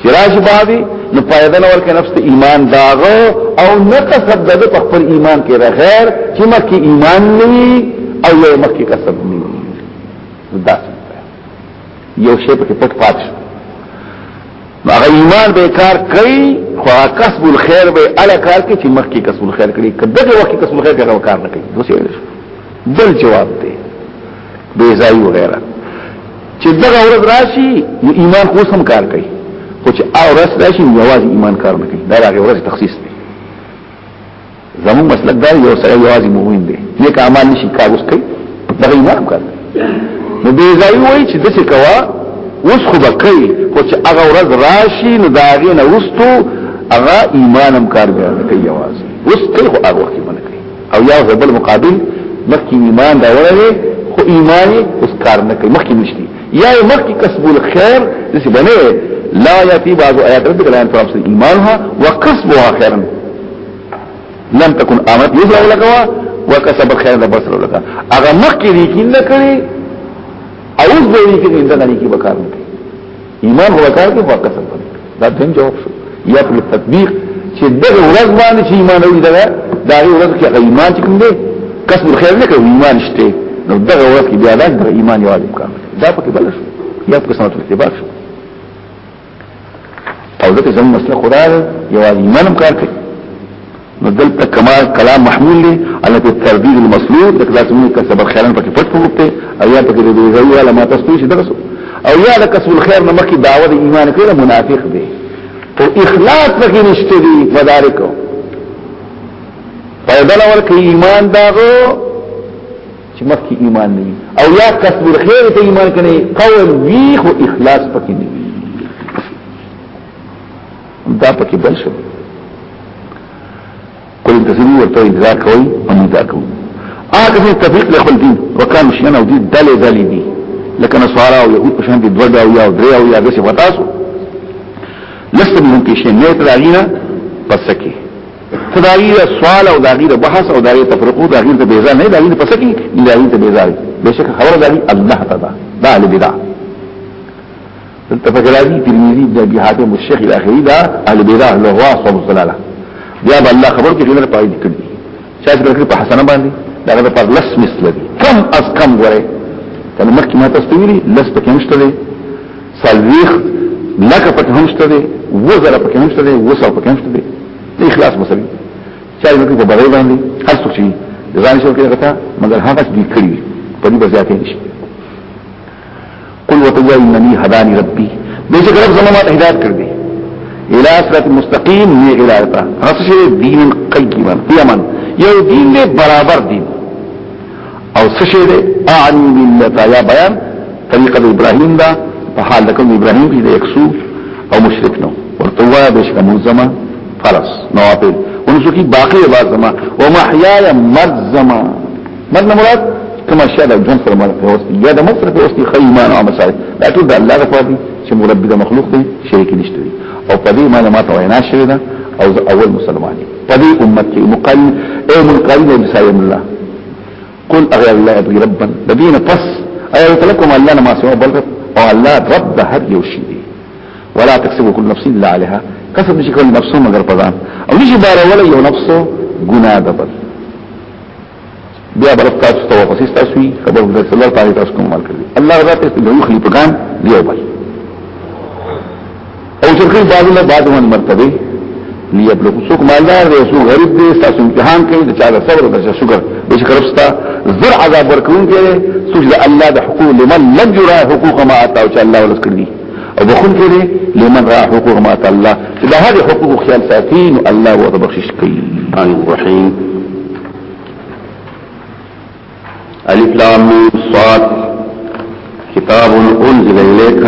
چې راځي باندې نو پیدا نور کې نفس ته ایمان داغو او نه کسب د خپل ایمان کې را غیر چې مکه ایمان نه او یو مکه کسب نه دا یو شی په پټ پات شو هغه ایمان به کار کوي خو کسب الخير به الا کار کوي چې مکه کسب الخير کوي کله دغه وخت کسب الخير کوي کار نه کوي دوی دل جواب دی بے ځای وغیرہ چې دغه ورځ راشي نو ایمان خو سم کار کوي خو چې او ورځ راشي نو یوازې ایمان کار نه کوي دا هغه ورځ تخصیص دی زمون مسلک دا یو سره یوازې مؤمن دی نیک اعمال نشي کار اوس کوي دغه ایمان کار نو بے ځای وایي چې دڅه کوا اوس خو بکې خو چې هغه ورځ راشي نو دا هغه نه وستو هغه ایمانم کار به کوي یوازې اوس ته خو هغه وخت او یا زبل مقابل مخکې ایمان دا ورغه خو ایمان اوس کار نه کوي مخکې نشتی یا مخکې کسب الخير دسی بنه لا یاتی بعض آیات رب العالمین طرف سے ایمانها وکسبها خیرا لم تكن آمنت یزا ولکوا وکسب خیرا لبسر ولکا اگر مخکې لیکن نکړي او اوس به لیکن اندنه لیکي بکار نه ایمان هو کار کې فقط سره دا دین جواب شو یا په تطبیق چې دغه ورځ باندې چې ایمان وي دا دا ورځ کې ایمان چې کوم دی کسب الخير نه کوي ایمان شته نو دغه ورځ کې بیا دا ایمان یو واجب کار دا پکې بل شو یا پکې سمات اتباع شو او دغه زموږ مسله خدای یو ایمان کار کوي نو دلته کمال کلام محمول دی علي په تردید المسلوب د کلاس موږ کا سبب خیالن پکې پټ پروت دی او یا پکې د غوي ولا ما تاسو شي درسو او یا د کسب الخير نه مخکې دعوه د ایمان کړه منافق دی او اخلاص پکې نشته دی مدارکو پیدا لور کې ایمان داغو چې مخکې ایمان نه او یا کسب الخير ته ایمان کني قول وی خو اخلاص پکې نه دا پکې بل شو قل انتظروا ورته انتظار کوي او انتظار کوي هغه څه تفریق له خپل دین وکانو شنه او دي دلې دلې دي لکه نصارا او يهود په شان دي دوه او یا درې او یا دسه وتاسو لست منهم کې شي نه تراغینا پسکه تداغیر سوال او داغیر بحث او داغیر تفرقو داغیر ته بیزار نه داغیر پسکه داغیر ته بیزار بشک خبر داغیر الله تعالی دا لبدا دلته په راځي ترمذی د ابي حاتم الشيخ الاخري دا اهل بيراه له هوا صوم صلاله بیا به الله خبر کې جنر پای کړی چا چې کړی په حسنه باندې دا غره پر لس مثل دي کم از کم غره کله مخکې ما تاسو ویلي لس پکې نشته دي سلويخ لکه پکې نشته دي وزر پکې نشته دي وسو پکې نشته دي اخلاص مسلې چا یې په بغیر باندې هر څه شي ځان شو کې غته مګر هغه دې کړی په دې بځاتې نشي قل وتویا اننی هدانی ربی بیشک رب زمما هدایت کړ دی الى صراط مستقیم نه الى تا رسشه دین قیما قیما یو دین له برابر دین او سشه له اعنی ملت یا بیان طریقه ابراهیم دا په حال لکم ابراهیم کې د یکسو او مشرک نو ورته وای بیشک ملزمه فرس نوافل ونسکی باقی عبادت زما ومحیای مرد زما مرګ نه مراد کما شاء الله جون سره مرګ اوس یا د مصرف اوس دی خی ایمان او مسائل دا ټول د الله غفار دي چې مربي د مخلوق دی شریک نشته دي او په دې معنی ما ته وینا شوی دا او زه اول مسلمان یم په دې امت کې مقال اي منقال او مسائل الله قل اغير الله ابغي ربا بدين پس اي لكم الله ما سوى بل او الله رب ده هر یو شی دی ولا تكسب كل نفس الا عليها کسب نشي کول نفسو مگر پدان او نشي بارول یو نفسو ګناه ده بل بیا برکت تاسو ته واپس تاسو وي خبر د صلی الله تعالی تاسو کوم عمل کړی الله رضا ته د یو خلیفګان دی او بل او چې کوم بعض الله بعض من مرتبه ليبلغ سوق مالدار دی سو غریب دی تاسو امتحان کوي د چا د صبر او د شکر د شکر ستا زر عذاب ورکون کې سوچ د الله د حقوق لمن لم يرى حقوق ما اتا او چې الله ولس کړی او بخون کې دي لمن را حقوق ما تعالی چې دا هغه حقوق خیال ساتي نو الله وو بخشش کوي الرحیم الف لام میم صاد کتاب انزل الیک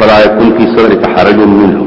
فلا يكن في صدرك حرج منه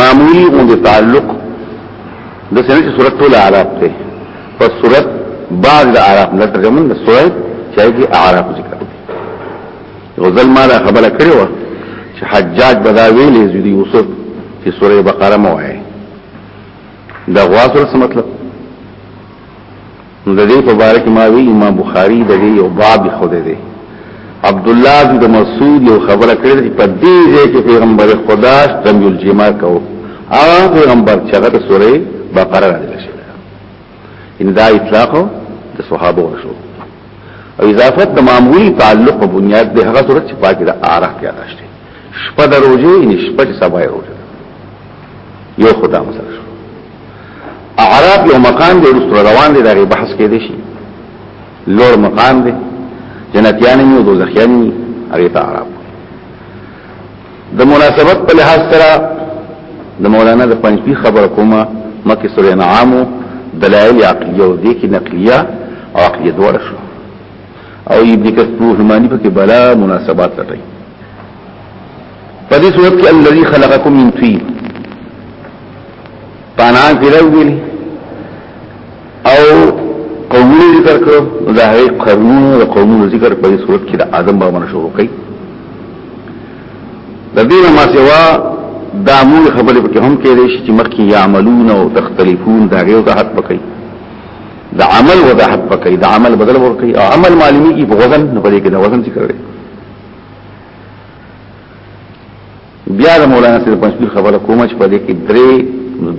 معمولی غوند تعلق د سنه چې صورت ټول عرب ته په صورت بعض د عرب نه ترجمه د صورت چې هغه عرب ذکر دي غزل ما لا خبره کړې و چې حجاج بدا ویلې زیدي یوسف چې سوره بقره مو وایي دا غواصل څه مطلب نو د دې په باره کې ما ویلي ما بخاری د دې یو باب خوده دی عبد الله بن مسعود یو خبره کړې چې په دې ځای کې پیغمبر خدا دم الجما کو هغه پیغمبر چې هغه سورې بقره راځي شي ان دا اطلاق د صحابه ورشو او اضافت د معمولی تعلق په بنیاد د هغه صورت چې پاکه د اعراف کې راځي شپه د روزې نشپه چې سبا روزه یو خدا مثلا شو اعراب یو مقام دی رسول روان دی دغه بحث کې دی شي لوړ مقام دی جنتیان یو دوزخیان هغه ته اعراب د مناسبت په لحاظ سره د مولانا د پنځپی خبره کومه مکه سورې انعام دلایل عقلیه او دې کې نقلیه او عقلیه دوړ شو او ابن کثیر همانی په کې بلا مناسبات لټای په دې صورت کې الذي خلقکم من طين پانا پیروګل او قومونو ذکر کړو دا هي قرنونو او قومونو ذکر په دې صورت کې د آدم بابا نه شروع کړي د دې ما سوا دا مو خبرې پکې هم کې دي چې مخکې يعملون او تختلفون دا غيو ته حق پکې د عمل وضاحت پکې د عمل بدل ورکړي او عمل معلومي کې په وزن نه پدې کې د وزن ذکر لري بیا د مولانا سید پنځپیر خبره کوم چې په دې کې درې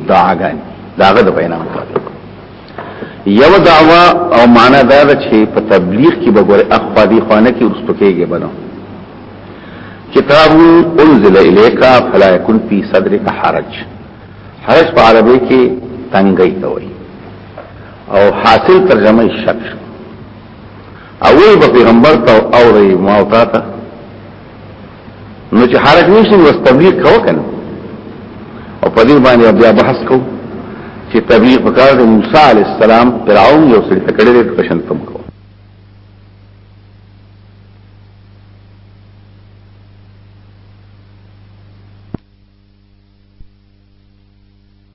دعاګان داغه د بیان مطابق یو دعوا او معنا دا ده چې په تبلیغ کې به ګوره اخوادي خانه کې ورستو کېږي بنو کتاب انزل الیک فلا یکن فی صدرک حرج حرج په عربی کې تنګي ته وایي او حاصل ترجمه شک شو او وی په پیغمبر ته او ری ما او تا ته نو چې حرج نشي نو تبلیغ کو کنه او په دې باندې بیا بحث کو چې تبلیغ وکړ د موسی علی السلام فرعون یو څه کړی دی په شان تم کو